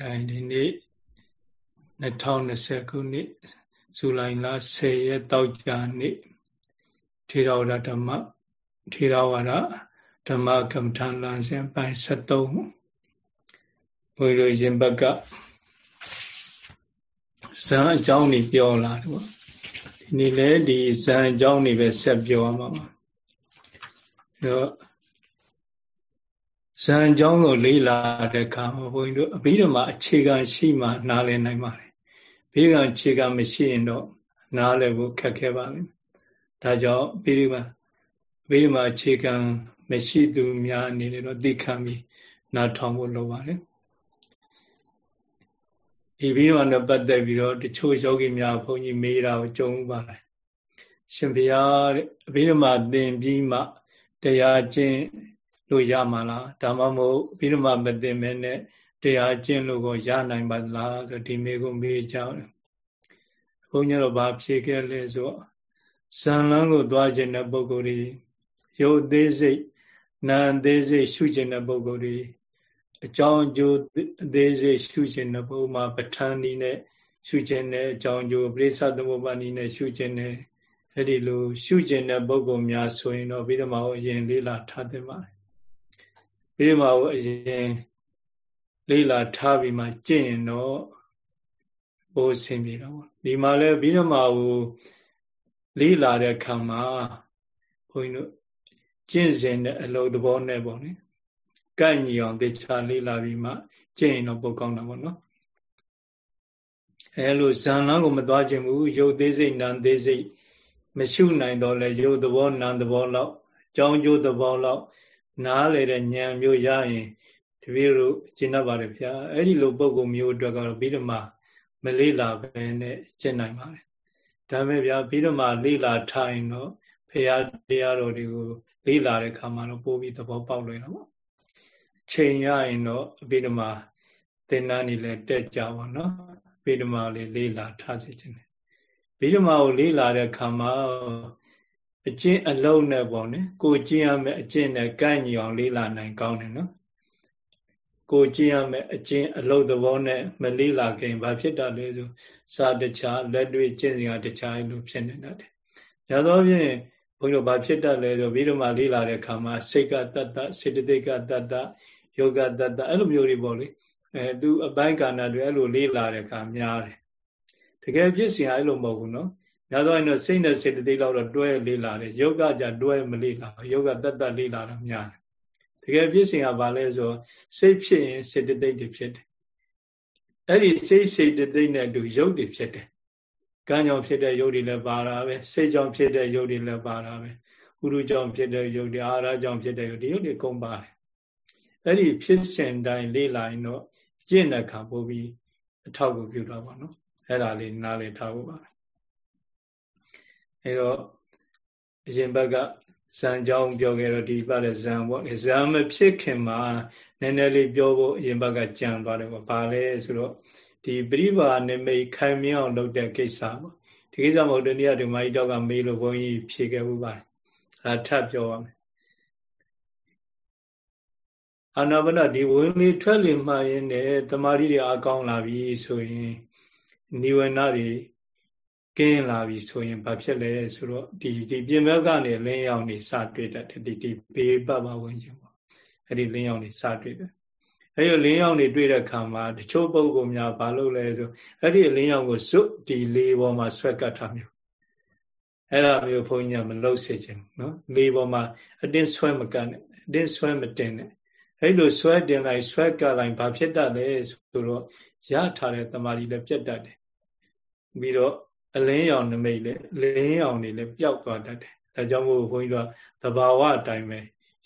ဒါဒီနေ့2020ခုနှစ်ဇူလိုင်လ10ရက်တောက်ကြနေ့ထေရဝါဒဓမ္မထေရဝါဒဓမ္မကမ္မထာလမ်းစဉ်ပိုင်း73ဘုရားရှင်ဘက်ကဇံအကြောင်းနေပြောလာတယ်ပေါ့ဒီနေ့လဲဒီဇံအကြောင်းနေပဲဆက်ပြောရမှာပါအဲတော့ ဇံကြောင်းကိုလေးလာတဲ့အခါမှာဘုန်းကြီးတို့အဘိဓမ္မာအခြေခံရှိမှနားလည်နိုင်ပါတယ်။ဘိဓမ္မာအခြေခံမရှိရင်တော့နားလည်ဖို့ခက်ခဲပါလိမ့်မယ်။ဒါကြောင့်ဘိဓမ္မာဘိဓမ္မာအခြေခံမရှိသူများအနေနဲ့တော့သိခံပြီးနားထောင်ဖို့လိုပါတယ်။ဒီဘိဓမ္မာနဲ့ပတ်သက်ပြီးတော့တချို့ယောဂီများဘုန်းကြီးမေးတာကိုကြုံပါတယ်။ရှင်ဘုရားတဲ့အဘိဓမ္မာသင်ပြီးမှတရားကျင့် လို့ရမှာလားဒါမှမဟုတ်ပြီးတော့မှမသိမဲနဲ့တရားကျင့်လို့ကိုရနိုင်ပါလားဆိုဒီမေကိုမေးကြတယ်ဘုန်းကြီးတော့ဗာဖြေခဲ့လဲဆိုဇံလန်းကိုသွားခြင်းတဲ့ပုဂ္ဂိုလ်တွေရုပ်သေးစိတ်နာမ်သေးစိတ်ရှုခြင်းတဲ့ပုဂ္ဂိုလ်တွေအကြောင်းအကျိုးအသေးစိတ်ရှုခြင်းတဲ့ပုဂ္ဂိုလ်မှာပဋ္ဌာန်းနည်းနဲ့ရှုခြင်းနဲ့အကြောင်းအကျိုးပရိစ္ဆသမုပ္ပါနည်းနဲ့ရှုခြင်းနဲ့အဲ့ဒီလိုရှုခြင်းတဲ့ပုဂ္ဂိုလ်များဆိုရင်တော့ပြီးတော့မှအရင်လေးလာထားသင့်ပါတယ် ဘေးမှာကိုအရင်လေးလာထားပြီးမှကျင့်ရင်တော့ဘိုးဆင်ပြေတော့ဒီမှာလဲပြီးတော့မှကိုလေးလာတဲ့ခံမှာဘုန်းကြီးတို့ကျင့်စဉ်တဲ့အလုပ်သဘောနဲ့ပေါ့နိကန့်ညီအောင်တေချာလေးလာပြီးမှကျင့်ရင်တော့ပုတ်ကောင်းတာပေါ့နော်အဲလိုဇံလန်းကိုမသွားခြင်းဘူးရုပ်သေးစိတ်နာမ်သေးစိတ်မရှုနိုင်တော့လဲရုပ်သဘောနာမ်သဘောလောက်ကြောင်းကျိုးသဘောလောက် နားလေတဲ့ဉာဏ်မျိုးရရင်တပည့်တို့ကျင့်တတ်ပါတယ်ဗျာအဲ့ဒီလိုပုံကုမျိုးအတွက်ကတော့ပြီးတော့မှမလေးလာပဲနဲ့ကျင့်နိုင်ပါတယ်ဒါပေမဲ့ဗျာပြီးတော့မှလေးလာထိုင်တော့ဖရာတရားတော်တွေကိုလေးလာတဲ့ခါမှာတော့ပို့ပြီးသဘောပေါက်လွယ်တော့ပေါ့ချိန်ရရင်တော့ပြီးတော့မှသင်္นานနေလဲတက်ကြပါတော့ပြီးတော့မှလေးလေးလာထားစေခြင်းတယ်ပြီးတော့မှကိုလေးလာတဲ့ခါမှာ အကျင့်အလုံးနဲ့ပေါ့နော်ကိုကျင့်ရမယ့်အကျင့်နဲ့ကန့်ညီအောင်လေးလာနိုင်ကောင်းတယ်နော်ကိုကျင့်ရမယ့်အကျင့်အလုံးသဘောနဲ့မလေးလာခင်ဘာဖြစ်တာလဲဆိုစာတခြားလက်တွေ့ကျင့်စဉ်ကတခြားလို့ဖြစ်နေတတ်တယ်။ဒါသောဖြင့်ဘုန်းကြီးတို့ဘာဖြစ်တတ်လဲဆိုပြီးတော့မှလေးလာတဲ့အခါမှာစိတ်ကတတ္တစေတသိက်ကတတ္တယောဂတတ္တအဲ့လိုမျိုးတွေပေါ့လေအဲသူအပိုင်းကာဏတွေအဲ့လိုလေးလာတဲ့အခါများတယ်။တကယ်ဖြစ်စဉ်အဲ့လိုမဟုတ်ဘူးနော် များသောအားဖြင့်စိတ်နဲ့စေတသိက်လောက်တော့တွဲလေးလာတယ်ယောဂကြတွဲမလေးလာယောဂတတ်တတ်လေးလာတာများတယ်တကယ်ဖြစ်စဉ်ကဘာလဲဆိုစိတ်ဖြစ်ရင်စေတသိက်တွေဖြစ်တယ်အဲ့ဒီစိတ်စေတသိက်နဲ့အတူရုပ်တွေဖြစ်တယ်ကံကြောင့်ဖြစ်တဲ့ရုပ်တွေလည်းပါတာပဲစိတ်ကြောင့်ဖြစ်တဲ့ရုပ်တွေလည်းပါတာပဲဥရုကြောင့်ဖြစ်တဲ့ရုပ်တွေအာရကြောင့်ဖြစ်တဲ့ရုပ်တွေရုပ်တွေကုန်ပါတယ်အဲ့ဒီဖြစ်စဉ်တိုင်းလေးလာရင်တော့ကျင့်တဲ့ခါပို့ပြီးအထောက်ကိုပြုတာပါနော်အဲ့ဒါလေးနားလည်ထားဖို့ပါ အဲတော့အရင်ဘက်ကဇံကြောင်းပြောခဲ့တော့ဒီဘက်လည်းဇံပေါ့ဇံမဖြစ်ခင်မှာနည်းနည်းလေးပြောဖို့အရင်ဘက်ကကြံသွားတယ်ပေါ့ဘာလဲဆိုတော့ဒီပရိပါနိမိတ်ခိုင်မြအောင်လုပ်တဲ့ကိစ္စပေါ့ဒီကိစ္စမဟုတ်တနည်းဒီမိုင်းတော့ကမေးလို့ဘုန်းကြီးဖြေခဲ့မှုပါတယ်အဲထပ်ပြောပါမယ်အာနာပါနဒီဝင်လေထွက်လေမှရင်နဲ့တမာရီတွေအကောင်းလာပြီဆိုရင်နိဝရဏတွေ ကင်းလာပြီဆိုရင်ဘာဖြစ်လဲဆိုတော့ဒီဒီပြင်ဘက်ကနေလင်းရောင်နေစတွေ့တတ်တယ်ဒီဒီဘေးပတ်ပါဝင်ခြင်းပေါ့အဲ့ဒီလင်းရောင်နေစတွေ့တယ်အဲ့ဒီလင်းရောင်နေတွေ့တဲ့ခါမှာတချို့ပုံကုများဘာလုပ်လဲဆိုအဲ့ဒီလင်းရောင်ကိုဇွတ်ဒီလေးပေါ်မှာဆွဲကတ်ထားမျိုးအဲ့ဒါမျိုးဘုန်းကြီးကမလုပ်စေချင်ဘူးနော်လေးပေါ်မှာအတင်းဆွဲမကတ်နဲ့အတင်းဆွဲမတင်နဲ့အဲ့လိုဆွဲတင်လိုက်ဆွဲကတ်လိုက်ဘာဖြစ်တတ်လဲဆိုတော့ရထားတဲ့တမာရီလည်းပြတ်တတ်တယ်ပြီးတော့ အလင်းရောင်နမိတ်လေလင်းရောင်နေလည်းပျောက်သွားတတ်တယ်ဒါကြောင့်မို့ဘုန်းကြီးတို့ကသဘာဝအတိုင်းပဲ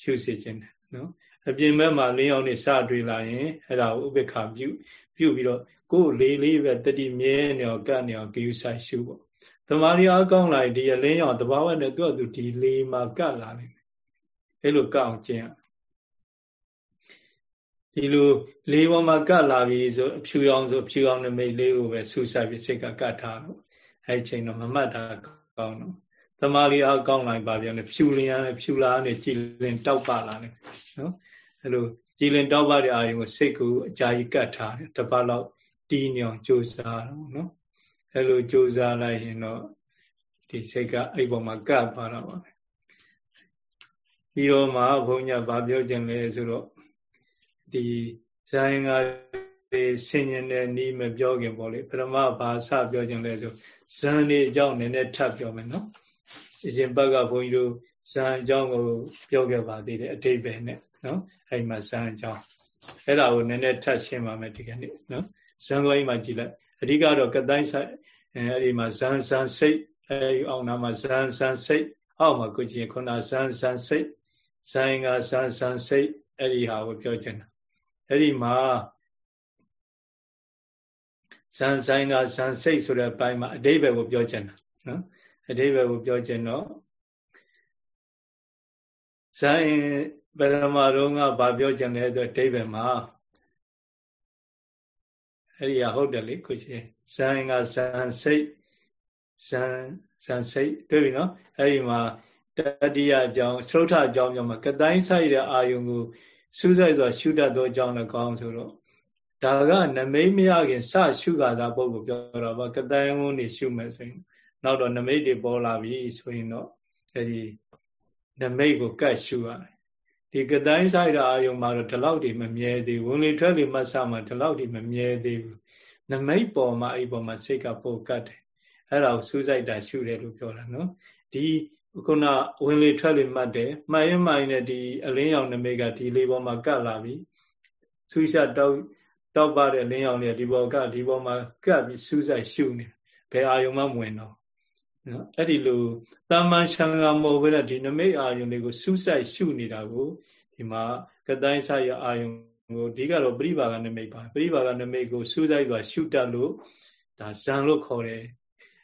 ရှုစေခြင်းတယ်နော်အပြင်ဘက်မှာလင်းရောင်နေစတွေ့လာရင်အဲ့ဒါဥပေက္ခပြုပြုပြီးတော့ကိုယ်လေးလေးပဲတတိမြဲနေအောင်ကတ်နေအောင်ဂယုဆိုင်ရှုပေါ့သမာဓိအကောင်းလိုက်ဒီအလင်းရောင်သဘာဝနဲ့သူ့အတူဒီလေးမှာကတ်လာလိမ့်မယ်အဲ့လိုကတ်အောင်ကျင့်ရဒီလိုလေးပေါ်မှာကတ်လာပြီဆိုအဖြူရောင်ဆိုဖြူရောင်နမိတ်လေးကိုပဲဆူဆိုင်ပြီးစိတ်ကကတ်ထားတော့ အဲ့ချိန်တော့မမှတ်တာကောင်းတော့သမာဓိအားကောင်းလိုက်ပါပြန်လေဖြူလင်းရဖြူလာနေကြည်လင်တောက်ပါလာတယ်နော်အဲ့လိုကြည်လင်တောက်ပတဲ့အာယုံကိုစိတ်ကိုအကြာကြီးကတ်ထားတယ်တစ်ပတ်လောက်တီးနေအောင်ကြိုးစားတော့နော်အဲ့လိုကြိုးစားလိုက်ရင်တော့ဒီစိတ်ကအဲ့ပေါ်မှာကပ်သွားတာပါပဲပြီးတော့မှဘုန်းကြီးကဗာပြောခြင်းလဲဆိုတော့ဒီဇာယင် ကဆင်ញင်တဲ့နီးမပြောခင်ပေါ့လေပရမဘာစပြောခြင်းလဲဆိုဇန်လေးအကြောင်းနည်းနည်းထပ်ပြောမယ်နော်အရင်ဘက်ကဘုန်းကြီးတို့ဇန်အကြောင်းကိုပြောခဲ့ပါသေးတယ်အတိတ်ပဲနဲ့နော်အဲ့မှာဇန်အကြောင်းအဲ့ဒါကိုနည်းနည်းထပ်ရှင်းပါမယ်ဒီကနေ့နော်ဇန်ကိုအိမ်မှာကြည့်လိုက်အဓိကတော့ကတိုင်းဆိုင်အဲ့ဒီမှာဇန်ဇန်စိတ်အဲ့ဒီအောင်နာမှာဇန်ဇန်စိတ်အောက်မှာကိုကြည့်ခုနဇန်ဇန်စိတ်ဇန်ကဇန်ဇန်စိတ်အဲ့ဒီဟာကိုပြောချင်တာအဲ့ဒီမှာ ဇန်ဇန်ကဇန်စိတ်ဆိုတဲ့ပိုင်းမှာအတိဘယ်ကိုပြောချင်တာနော်အတိဘယ်ကိုပြောချင်တော့ဇန်ပရမရုံးကဗာပြောချင်လဲဆိုအတိဘယ်မှာအဲ့ဒီဟာဟုတ်တယ်လေကိုရှင်ဇန်ကဇန်စိတ်ဇန်ဇန်စိတ်တွေ့ပြီနော်အဲ့ဒီမှာတတိယအကြောင်းသုထအကြောင်းပြောမှာကတိုင်းဆိုင်တဲ့အာယုံကိုစူးစိုက်စွာရှုတတ်သောအကြောင်းလည်းကောင်းဆိုတော့ ဒါကနမိတ်မရခင်စရှုခါသာပုဂ္ဂိုလ်ပြောတော့ဗာကတိုင်းဝန်းနေရှုမယ်ဆိုရင်နောက်တော့နမိတ်တွေပေါ်လာပြီဆိုရင်တော့အဲဒီနမိတ်ကိုကတ်ရှုရတယ်ဒီကတိုင်းဆိုင်တဲ့အာယုံမှာတော့ဒီလောက်တွေမမြဲသေးဘူးဝင်လေထွက်လေမှတ်စမှာဒီလောက်တွေမမြဲသေးဘူးနမိတ်ပေါ်မှာအဲ့ပေါ်မှာစိတ်ကပိုကတ်တယ်အဲ့ဒါကိုစူးစိုက်တာရှုတယ်လို့ပြောတာနော်ဒီခုနဝင်လေထွက်လေမှတ်တယ်မှန်ရင်မှန်ရင်ဒီအလင်းရောင်နမိတ်ကဒီလေးပေါ်မှာကတ်လာပြီဆူရှာတောက် တောက်ပါတဲ့လင်းရောင်လေးဒီပေါ်ကဒီပေါ်မှာကတ်ပြီးစူးစိုက်ရှုနေဘယ်အာယုံမှမဝင်တော့နော်အဲ့ဒီလိုတာမန်ရှံကမဟုတ်ဘဲဒီနမိတ်အာယုံလေးကိုစူးစိုက်ရှုနေတာကိုဒီမှာကတိုင်းဆိုင်ရအာယုံကိုအဓိကတော့ပြိပါကနမိတ်ပါပြိပါကနမိတ်ကိုစူးစိုက်စွာရှုတတ်လို့ဒါဇံလို့ခေါ်တယ်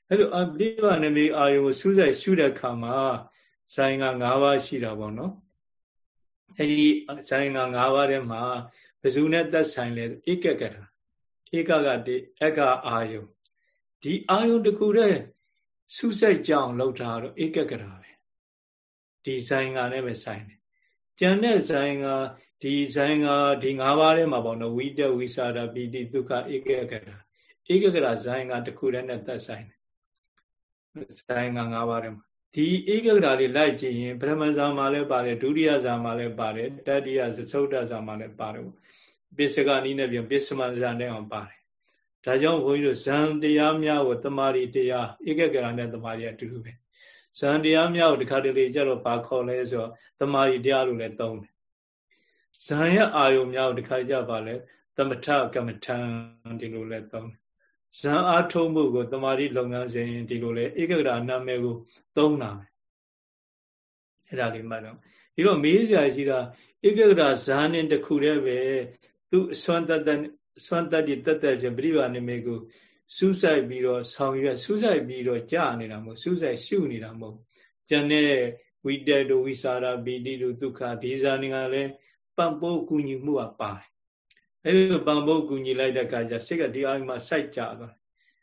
အဲ့လိုပြိပါနမိတ်အာယုံကိုစူးစိုက်ရှုတဲ့အခါမှာဇိုင်းက၅ပါးရှိတာပေါ့နော်အဲ့ဒီဇိုင်းက၅ပါးထဲမှာ ဘယ်သူနဲ့သက်ဆိုင်လဲဧကကတာဧကကတိအကအာယုံဒီအာယုံတခုတည်းစူးစိုက်ကြအောင်လုပ်တာတော့ဧကကတာပဲဒီဇိုင်းကလည်းပဲဆိုင်တယ်ကျန်တဲ့ဇိုင်းကဒီဇိုင်းကဒီ၅ပါးထဲမှာပေါ့နော်ဝိတဝိစာဒပိတိဒုက္ခဧကကတာဧကကတာဇိုင်းကတခုတည်းနဲ့သက်ဆိုင်တယ်ဇိုင်းက၅ပါးထဲမှာဒီဧကဂရာလေးလိုက်ကြည့်ရင်ပထမဇာမှာလည်းပါတယ်ဒုတိယဇာမှာလည်းပါတယ်တတိယသသုဒ္ဓဇာမှာလည်းပါတယ် ပစ္စကနီးနဲ့ပြန်ပစ္စမဇာနဲ့အောင်ပါတယ်ဒါကြောင့်ဘုန်းကြီးတို့ဇံတရားများကိုတမာရီတရားဧကဂရာနဲ့တမာရီအတူတူပဲဇံတရားများကိုဒီခါတလေကြတော့ဘာခေါ်လဲဆိုတော့တမာရီတရားလို့လည်းသုံးတယ်ဇံရဲ့အာယုံများကိုဒီခါကြပါလဲသမထကမ္မထံဒီလိုလည်းသုံးတယ်ဇံအားထုံးမှုကိုတမာတိလုပ်ငန်းစဉ်ဒီလိုလေဧကဂရနာမည်ကိုသုံးတာပဲအဲ့ဒါလေးမှတ်တော့ဒီတော့မေးစရာရှိတာဧကဂရဇာနဲ့တခုတည်းပဲ သူအစွမ်းတတ်တဲ့အစွမ်းတတ်တိတတ်တဲ့ချင်းပြိပါနိမေကိုစူးစိုက်ပြီးတော့ဆောင်ရွက်စူးစိုက်ပြီးတော့ကြာနေတာမဟုတ်စူးစိုက်ရှုနေတာမဟုတ်ကျန်တဲ့ဝိတ္တဒုဝိစာရပိတိဒုဒုက္ခဒီဇာနေကလည်းပံ့ပိုးကူညီမှုကပါတယ်အဲ့ဒီလိုပံဖို့ကူညီလိုက်တဲ့အခါကျစိတ်ကဒီအာရုံမှာစိုက်ကြသွား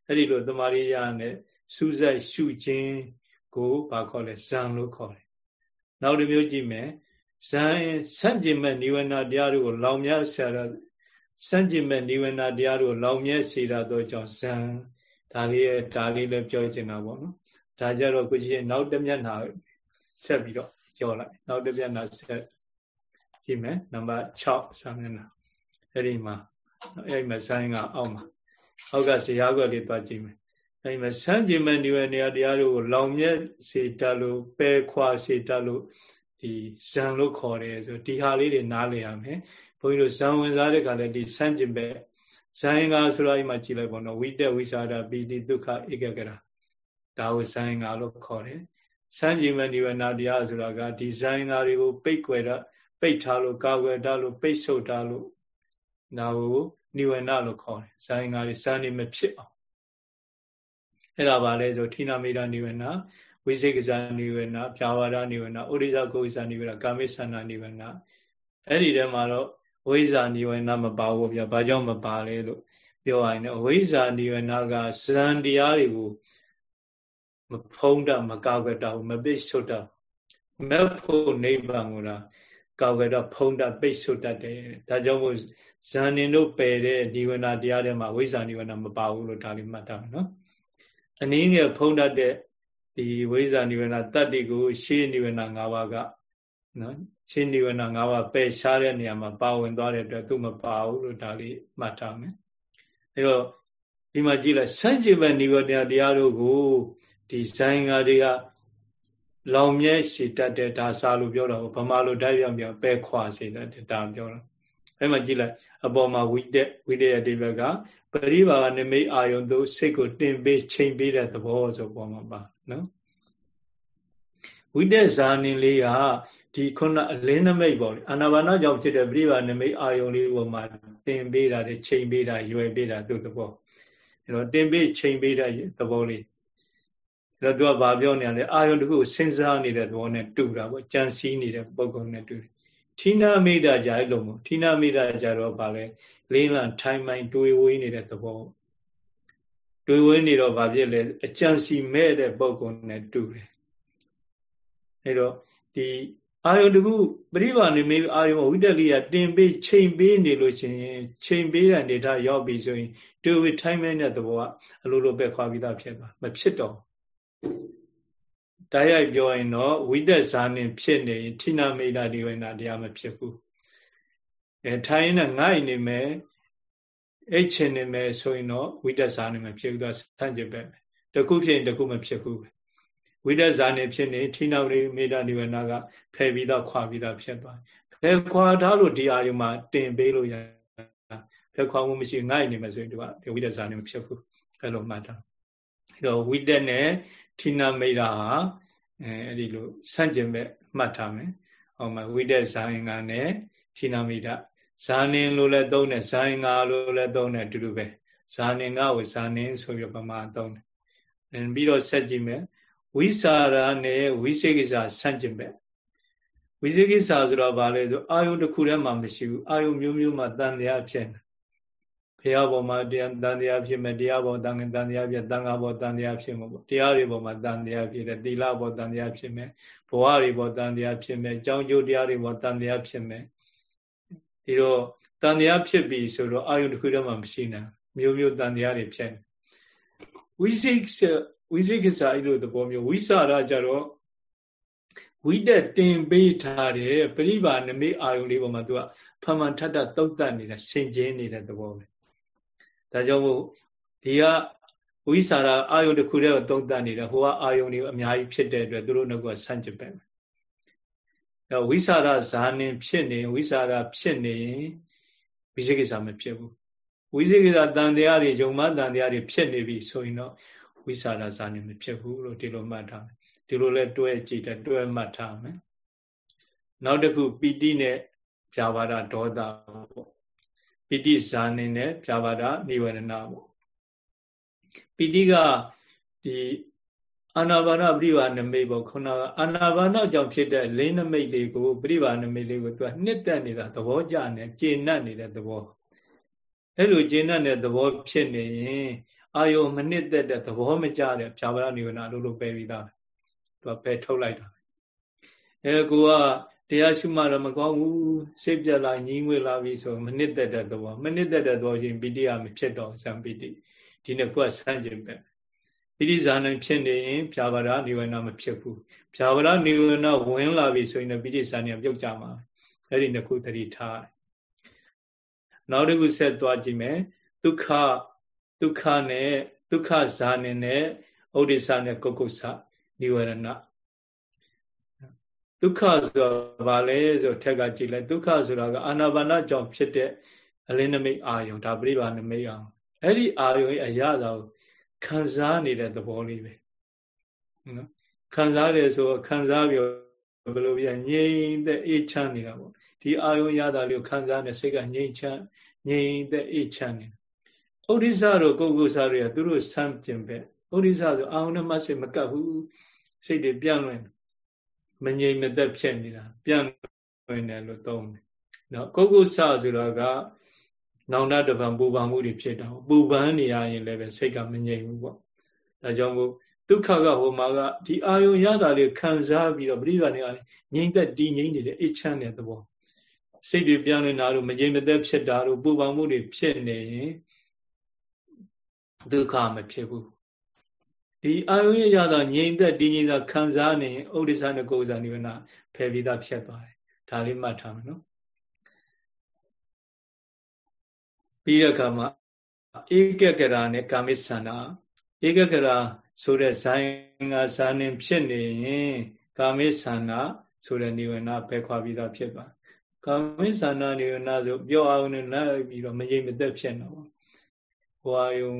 အဲ့ဒီလိုတမာရိယနဲ့စူးစိုက်ရှုခြင်းကိုဘာခေါ်လဲဇံလို့ခေါ်တယ်နောက်တစ်မျိုးကြည့်မယ် ဇံဆန့်ကျင်မဲ့နိဝေနတရားတွေကိုလောင်မြဆရာဆန့်ကျင်မဲ့နိဝေနတရားတွေကိုလောင်မြစေတာတော့ကြောင့်ဇံဒါလေးရဲ့ဒါလေးလည်းပြောချင်တာပေါ့နော်ဒါကြတော့ကိုကြီးနောက်တစ်မျက်နှာဆက်ပြီးတော့ကြောလိုက်နောက်တစ်မျက်နှာဆက်ကြည့်မယ်နံပါတ်6စာမျက်နှာအဲ့ဒီမှာအဲ့ဒီမှာဆိုင်းကအောက်မှာအောက်ကဇရာခွက်လေးသွားကြည့်မယ်အဲ့ဒီမှာဆန်းကျင်မဲ့နေရနေရာတရားတို့ကိုလောင်မြက်စေတတ်လို့ပယ်ခွာစေတတ်လို့ ဒီဇံလို့ခေါ်တယ်ဆိုဒီဟာလေးတွေနားလည်ရမယ်ဘုန်းကြီးတို့ဇံဝင်စားတဲ့ခါလဲဒီဆန်းကျင်ပဲဇံင်္ဂါဆိုတော့အဲ့မှာကြည့်လိုက်ပေါ့နော်ဝိတက်ဝိစာဒပိတိဒုက္ခဧကကရာဒါကိုဇံင်္ဂါလို့ခေါ်တယ်စံကြည်မဲ့နိဗ္ဗာန်တရားဆိုတာကဒီဇိုင်းသားတွေကိုပိတ်ွယ်တာပိတ်ထားလို့ကာကွယ်ထားလို့ပိတ်ဆို့ထားလို့ဒါကိုနိဝရဏလို့ခေါ်တယ်ဇာယင်္ဂါတွေစံနေမဖြစ်အောင်အဲ့ဒါပါလဲဆိုဌိနာမေဒနိဝရဏ ဝိသေကဇာနိဝရဏပြာဝါဒနိဝရဏဥရိဇဂုဇာနိဝရဏကာမိသနာနိဝရဏအဲ့ဒီထဲမှာတော့ဝိဇာနိဝရဏမပါဘူးဗျာဘာကြောင့်မပါလဲလို့ပြောရရင်တော့ဝိဇာနိဝရဏကဇံတရားတွေကိုမဖုံးတတ်မကာကွယ်တတ်မပိတ်ဆွတ်တတ်မက်ဖို့နိဗ္ဗာန်ကိုကာဝေတော့ဖုံးတတ်ပိတ်ဆို့တတ်တယ်ဒါကြောင့်မို့ဇန်နင်တို့ပယ်တဲ့ဒီဝနာတရားထဲမှာဝိဇ္ဇာနိဝနာမပါဘူးလို့ဒါလေးမှတ်ထားမယ်နော်အနည်းငယ်ဖုံးတတ်တဲ့ ဒီဝိဇ္ဇာနိဝနာတတ္တိကို ရှေးနိဝနာ၅ပါးကနော်ရှင်းနိဝရဏ၅ပါးပယ်ရှားတဲ့နေရာမှာပါဝင်သွားတဲ့အတွက်သူမပါဘူးလို့ဒါလေးမှတ်ထားမယ်အဲတော့ဒီမှာကြည့်လိုက်စัจจิဘနိဝရဏတရားတို့ကိုဒီဇိုင်းငါတွေကလောင်မြဲရှိတတ်တဲ့ဒါစာလို့ပြောတော့ဗမာလိုတိုက်ပြောင်ပြောင်ပယ်ခွာစေတတ်တယ်ဒါပြောတော့အဲမှာကြည့်လိုက်အပေါ်မှာဝိတက်ဝိတရတိဘကပရိဘာနမိတ်အာယုံတို့စိတ်ကိုတင်ပေးချိန်ပေးတဲ့သဘောဆိုပေါ်မှာပါ နော်ဝိတက်ဇာနင်လေးကဒီခုနအလင်းနမိတ်ပေါ့လေအာနာပါနကြောင့်ဖြစ်တဲ့ပြိပါနမိတ်အာယုံလေးပေါ်မှာတင်ပေးတာတွေချိန်ပေးတာရွယ်ပေးတာသူ့သဘောအဲတော့တင်ပေးချိန်ပေးတဲ့သဘောလေးအဲတော့သူကဘာပြောနေရလဲအာယုံတခုစဉ်းစားနေတဲ့သဘောနဲ့တူတာပေါ့ကြံစည်နေတဲ့ပုံကုံနဲ့တူတယ်ဌိနာမိတာကြာအဲ့လိုမျိုးဌိနာမိတာကြာတော့ဗာလဲလေးလံထိုင်မိုင်တွေးဝေးနေတဲ့သဘော တွေးဝေးနေတော့ဗာဖြစ်လဲအကြံစီမဲ့တဲ့ပုံကုံနဲ့တူတယ်အဲ့တော့ဒီအာယုတခုပရိပါနေမေအာယုဝိတလိယတင်ပေးချိန်ပေးနေလို့ရှိရင်ချိန်ပေးတဲ့အနေထားရောက်ပြီဆိုရင်တွေ့ဝိထိုင်းမဲတဲ့သဘောကအလိုလိုပဲခွာပြီးသားဖြစ်သွားမဖြစ်တော့တိုက်ရိုက်ပြောရင်တော့ဝိတက်ဇာနင်ဖြစ်နေရင်ဌိနာမေတာဒီဝိနာတရားမဖြစ်ဘူးအဲထိုင်းနဲ့ငိုက်နေမယ် အိတ်ချင်နေမယ်ဆိုရင်တော့ဝိတက်ဇာနင်မဖြစ်ဘူးသူကဆန့်ကျင်ပဲတခုဖြစ်ရင်တခုမဖြစ်ဘူးဝိတ္တဇာနေဖြစ်နေဌိနဝရိမေတ္တာနိဝရဏကဖယ်ပြီးတော့ခွာပြီးတော့ဖြစ်သွားဖယ်ခွာထားလို့ဒီအာယုမှာတင်ပေးလို့ရဖယ်ခွာမှုမရှိငိုက်နေမှာဆိုရင်ဒီကဒီဝိတ္တဇာနေမဖြစ်ဘူးအဲ့လိုမှတ်တာအဲ့တော့ဝိတ္တနဲ့ဌိနမေတ္တာဟာအဲအဲ့ဒီလိုဆန့်ကျင်ပဲမှတ်ထားမယ်ဟောမှာဝိတ္တဇာယင်္ဂနဲ့ဌိနမေတ္တာ ဇာနင်လို့လည်းသုံးတယ်ဇာယင်္ဂလို့လည်းသုံးတယ်အတူတူပဲဇာနင်္ဂကိုဇာနင်ဆိုပြီးပမာသုံးတယ်ပြီးတော့ဆက်ကြည့်မယ်ဝိစာရနဲ့ဝိစေကိစ္စဆန့်ကျင်ပဲဝိစေကိစ္စဆိုတော့ဗာလဲဆိုအာယုတစ်ခုတည်းမှမရှိဘူးအာယုမျိုးမျိုးမှတန်တရားဖြစ်နေဘုရားပေါ်မှာတရားတန်တရားဖြစ်မယ်တရားပေါ်တန်တန်တရားဖြစ်တန်ခါပေါ်တန်တရားဖြစ်မှာပေါ့တရားတွေပေါ်မှာတန်တရားဖြစ်တယ်သီလပေါ်တန်တရားဖြစ်မယ်ဘဝတွေပေါ်တန်တရားဖြစ်မယ်ကြောင်းကျိုးတရားတွေပေါ်တန်တရားဖြစ်မယ် ဒီတော့တန်တရားဖြစ်ပြီဆိုတော့အာယုတစ်ခုတည်းမှမရှိနိုင်မျိုးမျိုးတန်တရားတွေဖြစ်ဝိစိတ်ဝိသိကိစ္စအဲ့လိုသဘောမျိုးဝိစာရကြတော့ဝိတက်တင်ပေးထားတဲ့ပရိပါနမိအာယုန်လေးပေါ်မှာသူကဖမှန်ထထတုတ်တတ်နေတဲ့ဆင်ကျင်းနေတဲ့သဘောပဲဒါကြောင့်မို့ဒီကဝိစာရအာယုန်တစ်ခုတည်းကိုတုတ်တတ်နေတဲ့ဟိုကအာယုန်တွေအများကြီးဖြစ်တဲ့အတွက်သူတို့နှုတ်ကဆန့်ကျင်ပဲ အဲဝိစာရဇာနင်ဖြစ်နေဝိစာရဖြစ်နေရင်ဝိသိကိစ္စမဖြစ်ဘူးဝိသိကိစ္စတန်တရားတွေယုံမတန်တရားတွေဖြစ်နေပြီဆိုရင်တော့ဝိစာရဇာနေမဖြစ်ဘူးလို့ဒီလိုမှတ်ထားမယ်ဒီလိုလဲတွဲကြည့်တယ်တွဲမှတ်ထားမယ်နောက်တစ်ခုပီတိနဲ့ဖြာပါဒဒေါသပေါ့ပီတိဇာနေနဲ့ဖြာပါဒနိဝရဏပေါ့ပီတိကဒီ အာနာပါနပရိပါနမိတ်ပေါ့ခုနကအာနာပါနကြောင့်ဖြစ်တဲ့လင်းနမိတ်လေးကိုပရိပါနမိတ်လေးကိုသူကနှစ်သက်နေတာသဘောကျနေကျေနပ်နေတဲ့သဘောအဲ့လိုကျေနပ်တဲ့သဘောဖြစ်နေရင်အာယုံမနစ်သက်တဲ့သဘောမကျတဲ့ဖြာပါရနိဝရဏလို့လို့ပယ်ပြီးသားသူကပယ်ထုတ်လိုက်တာအဲကိုကတရားရှုမှတော့မကောင်းဘူးစိတ်ပြက်လာညင်းငွေလာပြီဆိုမနစ်သက်တဲ့သဘောမနစ်သက်တဲ့သဘောချင်းပိဋိယမဖြစ်တော့ဇံပိဋိဒီနှစ်ခုကဆန့်ကျင်ပဲ ပိဋိဇာနိုင်ဖြစ်နေရင်ဖြာပါရနိဝရဏမဖြစ်ဘူးဖြာပါရနိဝရဏဝင်လာပြီဆိုရင်ပိဋိဇာနိုင်ပြုတ်ကြမှာအဲ့ဒီနှစ်ခုသတိထားနောက်တစ်ခုဆက်သွားကြည့်မယ်ဒုက္ခဒုက္ခနဲ့ဒုက္ခဇာနေနဲ့ဩဒိသနဲ့ကုက္ကုဆနိဝရဏဒုက္ခဆိုတာဘာလဲဆိုထက်ကကြည့်လိုက်ဒုက္ခဆိုတာကအာနာပါနကြောင့်ဖြစ်တဲ့အလင်းနမိတ်အာယုံဒါပြိပါနမိတ်အောင်အဲ့ဒီအာယုံရဲ့အရာသာကို ခံစားနေတဲ့သဘောလေးပဲနော်ခံစားတယ်ဆိုခံစားပြီးဘယ်လိုပြငြိမ်သက်အေးချမ်းနေတာပေါ့ဒီအာယုံရတာလေးကိုခံစားနေစိတ်ကငြိမ်ချမ်းငြိမ်သက်အေးချမ်းနေဩဒိသတို့ကုက္ကုဆတွေကသူတို့ဆမ်းကျင်ပဲဩဒိသဆိုအာဟုနမစိတ်မကပ်ဘူးစိတ်တွေပြန့်လွင်မငြိမ်မသက်ဖြစ်နေတာပြန့်လွင်တယ်လို့သုံးတယ်နော်ကုက္ကုဆဆိုတော့က နောင်တတပံပူပန်မှုတွေဖြစ်တော့ပူပန်နေရရင်လည်းပဲစိတ်ကမငြိမ်ဘူးပေါ့ဒါကြောင့်မို့ဒုက္ခကဟိုမှာကဒီအာယုံရတာလေးခံစားပြီးတော့ပရိပါဏိကငြိမ့်သက်တည်ငြိမ့်နေတဲ့အိတ်ချမ်းတဲ့သဘောစိတ်တွေပြောင်းနေတာတို့မငြိမ်မသက်ဖြစ်တာတို့ပူပန်မှုတွေဖြစ်နေရင်ဒုက္ခမဖြစ်ဘူးဒီအာယုံရရတာငြိမ့်သက်တည်ငြိမ်တာခံစားနေရင်ဥဒိစ္စနကုဇာနိဝနာဖယ်ပြီးသားဖြစ်သွားတယ်ဒါလေးမှတ်ထားမယ်နော် ပြီးတဲ့အခါမှာဧကကရာနဲ့ကာမိသန္တာဧကကရာဆိုတဲ့ဇိုင်းကဇာနေဖြစ်နေရင်ကာမိသန္တာဆိုတဲ့နိဝရဏဘယ်ခွာပြီးသားဖြစ်သွားကာမိသန္တာနိဝရဏဆိုပြောအောင်နဲ့လိုက်ပြီးတော့မငြိမ်မသက်ဖြစ်နေပါဟိုအာယုံ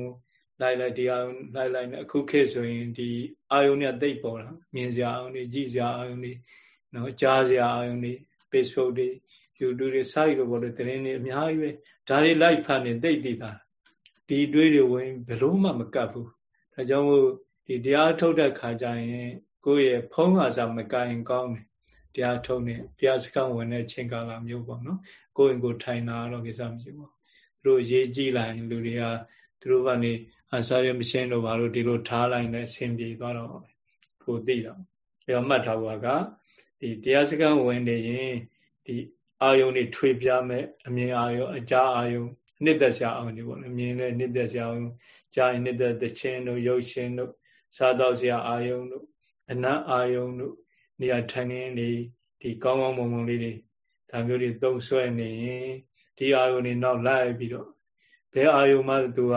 လိုက်လိုက်ဒီအာယုံလိုက်လိုက်နဲ့အခုခေတ်ဆိုရင်ဒီအာယုံနဲ့သိပ်ပေါ်တာမြင်စရာအာယုံတွေကြည့်စရာအာယုံတွေနော်ကြားစရာအာယုံတွေ Facebook တွေ YouTube တွေစာရီလိုပေါ်တဲ့သတင်းတွေအများကြီးပဲ ဒါတွေလိုက်ဖတ်နေသိသိတာဒီတွေးတွေဝင်ဘယ်လို့မှမကတ်ဘူးဒါကြောင့်မို့ဒီတရားထုတ်တဲ့ခါကျရင်ကိုယ့်ရဲ့ဖုံးကစားမကင်ကောင်းတယ်တရားထုတ်နေတရားစခန်းဝင်တဲ့ချိန်ကာလမျိုးပေါ့နော်ကိုယ့်ရင်ကိုယ်ထိုင်တာတော့ကိစ္စမရှိဘူးသူတို့ရေးကြည့်လိုက်လူတွေကသူတို့ကနေအစာရမရှင်းတော့ဘာလို့ဒီလိုထားလိုက်လဲအဆင်ပြေသွားတော့ကိုသိတော့အဲမှတ်ထားဖို့ကဒီတရားစခန်းဝင်နေရင်ဒီ အာယုန်တွေထွေပြမဲ့အမြင်အာယုန်အကြအာယုန်နှစ်သက်စရာအောင်ဒီပေါ့လေမြင်လဲနှစ်သက်စရာအောင်ကြားရင်နှစ်သက်တဲ့ချင်းတို့ရုပ်ရှင်တို့စားတော့စရာအာယုန်တို့အနတ်အာယုန်တို့နေရာထိုင်နေနေဒီကောင်းကောင်းမွန်မွန်လေးတွေဒါမျိုးတွေသုံးဆွဲနေရင်ဒီအာယုန်တွေနောက်လိုက်ပြီးတော့ဘယ်အာယုန်မှသူက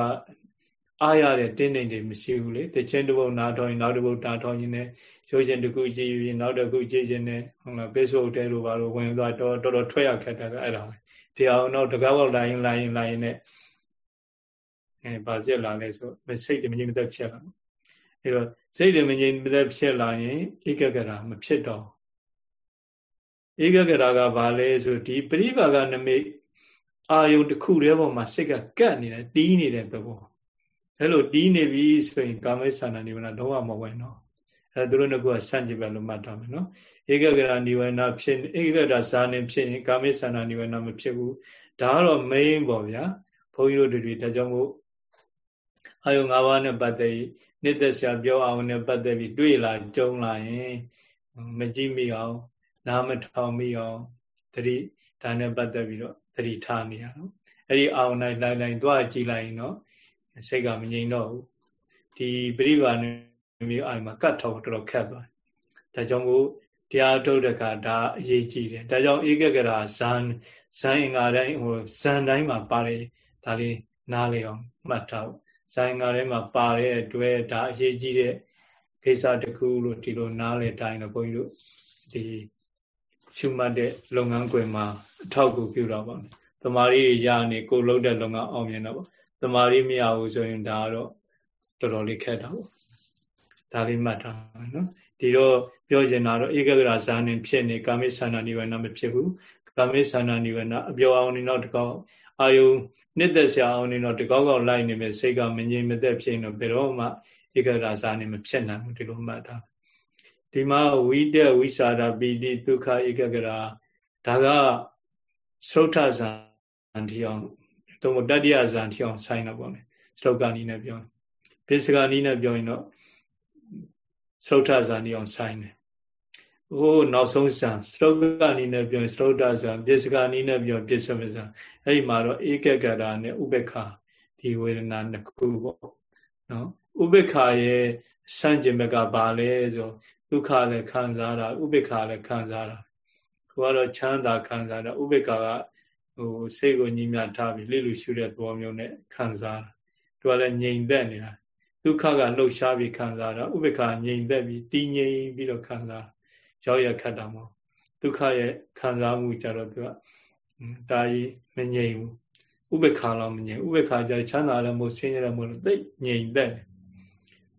အားရတဲ့တင်းနေတွေမရှိဘူးလေတချင်းတစ်ပုတ်နားထောင်ရင်နောက်တစ်ပုတ်တာထောင်ရင်လည်းရိုးရှင်တစ်ခုကြည့်ရင်နောက်တစ်ခုကြည့်ခြင်းနဲ့ဟုတ်လား Facebook တဲလိုပါလို့ဝင်သွားတော့တော်တော်ထွက်ရခက်တယ်အဲ့ဒါဒီအောင်တော့တကောက်လိုက်ရင်လိုက်ရင်လိုက်ရင်နဲ့အဲဘာဖြစ်လာလဲဆိုစိတ်တွေမငြိမ်သက်ဖြစ်လာအဲ့တော့စိတ်တွေမငြိမ်သက်ဖြစ်လာရင်ဧကဂရမဖြစ်တော့ဧကဂရကဘာလဲဆိုဒီပရိပါကနမိတ်အာယုတစ်ခုတည်းပေါ်မှာစိတ်ကကတ်နေတယ်တီးနေတဲ့သဘော အဲ့လိုတီးနေပြီဆိုရင်ကာမိသန္တာနိဗ္ဗာန်တော့မဝင်တော့အဲသူတို့ကဆန့်ကျင်ပဲလို့မှတ်ထားမယ်နော်ဧကဂရနိဗ္ဗာန်ဖြစ်ဧကဂရဇာနေဖြစ်ရင်ကာမိသန္တာနိဗ္ဗာန်မဖြစ်ဘူးဒါကတော့ main ပေါ့ဗျာဘုန်းကြီးတို့တွေဒါကြောင့်မို့အာယုံ၅ပါးနဲ့ပတ်သက်ပြီးနှစ်သက်ဆရာပြောအောင်နဲ့ပတ်သက်ပြီးတွေ့လာကြုံလာရင်မကြည့်မိအောင်နားမထောင်မိအောင်သတိဒါနဲ့ပတ်သက်ပြီးတော့သတိထားနေရအောင်အဲ့ဒီအောင်နိုင်လိုက်လိုက်သွားကြည့်လိုက်ရင်တော့ စိတ်ကမငြိမ်တော့ဘူးဒီပြိပါနဲ့မျိုးအိုင်မှာကတ်ထောက်တော်တော်ခက်သွားဒါကြောင့်မို့တရားထုတ်တဲ့အခါဒါအရေးကြီးတယ်ဒါကြောင့်ဧကဂရဇန်ဇန်အင်္ဂါတိုင်းဟိုဇန်တိုင်းမှာပါတယ်ဒါလေးနားလေအောင်မှတ်ထားဇန်အင်္ဂါတိုင်းမှာပါတဲ့အတွက်ဒါအရေးကြီးတဲ့ကိစ္စတစ်ခုလို့ဒီလိုနားလေတိုင်းတော့ဘုန်းကြီးတို့ဒီရှုမှတ်တဲ့လုပ်ငန်းခွင်မှာအထောက်အကူပြုတော့ပါမယ်။တမာရီရနေကိုလုပ်တဲ့လုပ်ငန်းအောင်မြင်တော့ပေါ့။ တမာရီမရဘူးဆိုရင်ဒါကတော့တော်တော်လေးခက်တာပေါ့။ဒါလေးမှတ်ထားမယ်နော်။ဒီတော့ပြောချင်တာတော့ဧကဂရဇာနေဖြစ်နေကာမိသန္တာနိဗ္ဗာန်မဖြစ်ဘူး။ကာမိသန္တာနိဗ္ဗာန်အပြောအောင်နေတော့တကောက်အာယုနှစ်သက်ဆရာအောင်နေတော့တကောက်ကောက်လိုက်နေမယ်စိတ်ကမငြိမ်မသက်ဖြစ်နေတော့ဘယ်တော့မှဧကဂရဇာနေမဖြစ်နိုင်ဘူးဒီလိုမှတ်ထားဒီမှာဝိတက်ဝိစာဒပီတိဒုက္ခဧကဂရာဒါကသုထဇန်တိအောင် သုံးတတ္တိယဇန်တိအောင်ဆိုင်တော့ပေါ့လေစလောကနီးနဲ့ပြောပိစကနီးနဲ့ပြောရင်တော့သုထဇန်တိအောင်ဆိုင်တယ်ဟိုနောက်ဆုံးဇန်စလောကနီးနဲ့ပြောရင်သုထဇန်ပိစကနီးနဲ့ပြောပိစမဇန်အဲ့ဒီမှာတော့ဧကဂရာနဲ့ဥပေက္ခဒီဝေဒနာနှစ်ခုပေါ့နော်ဥပေက္ခရဲ့စံကျင်ဘက်ကဘာလဲဆိုဒုက္ခလည်းခံစားတာဥပေက္ခလည်းခံစားတာကိုကတော့ချမ်းသာခံစားတာဥပေက္ခက ဟိုစိတ်ကိုညီမြထားပြီးလိလူရှုတဲ့သဘောမျိုးနဲ့ခံစားတာသူကလည်းငြိမ်သက်နေတာဒုက္ခကလှုပ်ရှားပြီးခံစားတာဥပေက္ခငြိမ်သက်ပြီးတည်ငြိမ်ပြီးတော့ခံစားရောက်ရခတ်တာမဟုတ်ဒုက္ခရဲ့ခံစားမှုကြတော့သူကဒါကြီးမငြိမ်ဘူးဥပေက္ခတော့မငြိမ်ဥပေက္ခကြချမ်းသာလည်းမဟုတ်ဆင်းရဲလည်းမဟုတ်သိငြိမ်သက်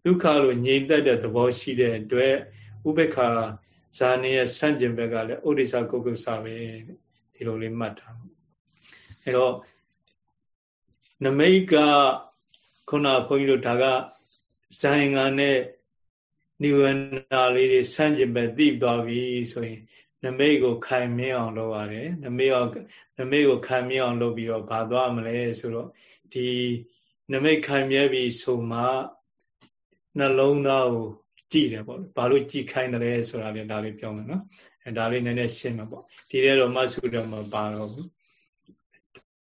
ဒုက္ခလို့ငြိမ်သက်တဲ့သဘောရှိတဲ့အတွက်ဥပေက္ခဇာနေရဲ့ဆန့်ကျင်ဘက်ကလည်းဥဒိစ္စကုက္ကုဆာပဲဒီလိုလေးမှတ်ထား အဲတော့နမိတ်ကခုနဘုန်းကြီးတို့ဒါကဇာင်ငံနဲ့နိဝရဏလေးတွေဆန့်ကျင်ဘက်သိသွားပြီဆိုရင်နမိတ်ကိုခိုင်မြဲအောင်လုပ်ရတယ်နမိတ်အောင်နမိတ်ကိုခိုင်မြဲအောင်လုပ်ပြီးတော့ဘာသွားမလဲဆိုတော့ဒီနမိတ်ခိုင်မြဲပြီဆိုမှနှလုံးသားကိုကြည်တယ်ပေါ့ဘာလို့ကြည်ခိုင်းတယ်ဆိုတာလေဒါလေးပြောမယ်နော်အဲဒါလေးနည်းနည်းရှင်းမှာပေါ့ဒီထဲတော့မဆုတော့မပါတော့ဘူး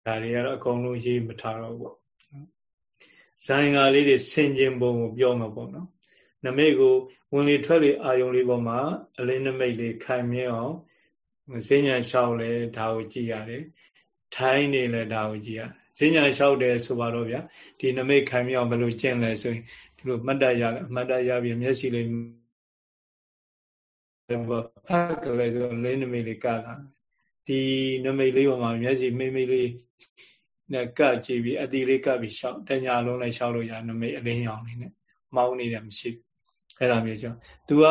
ဒါတွေကတော့အကုန်လုံးရေးမထားတော့ဘူးဇိုင်ငါလေးတွေဆင်ကျင်ပုံကိုပြောမှာပေါ့နော်နမိတ်ကိုဝင်လေထွက်လေအာယုံလေးပေါ်မှာအလင်းနမိတ်လေးခိုင်မြဲအောင်ဈဉ္ညာလျှောက်လဲဒါကိုကြည့်ရတယ်ထိုင်းနေလဲဒါကိုကြည့်ရတယ်ဈဉ္ညာလျှောက်တယ်ဆိုပါတော့ဗျာဒီနမိတ်ခိုင်မြဲအောင်ဘယ်လိုကျင့်လဲဆိုရင်ဒီလိုမှတ်တရရမှတ်တရပြီးမျက်စိလေးတော့ဖတ်ကြလဲဆိုလင်းနမိတ်လေးကလာ ဒီနမိတ်လေးပေါ်မှာမျက်စိမိမိလေးနဲ့ကကြည့်ပြီးအတီလေးကပ်ပြီးရှောက်တညာလုံးလည်းရှောက်လို့ရနမိတ်အလင်းရောင်လေးနဲ့မောင်းနေတယ်မရှိအဲ့လိုမျိုးကြောင့် तू က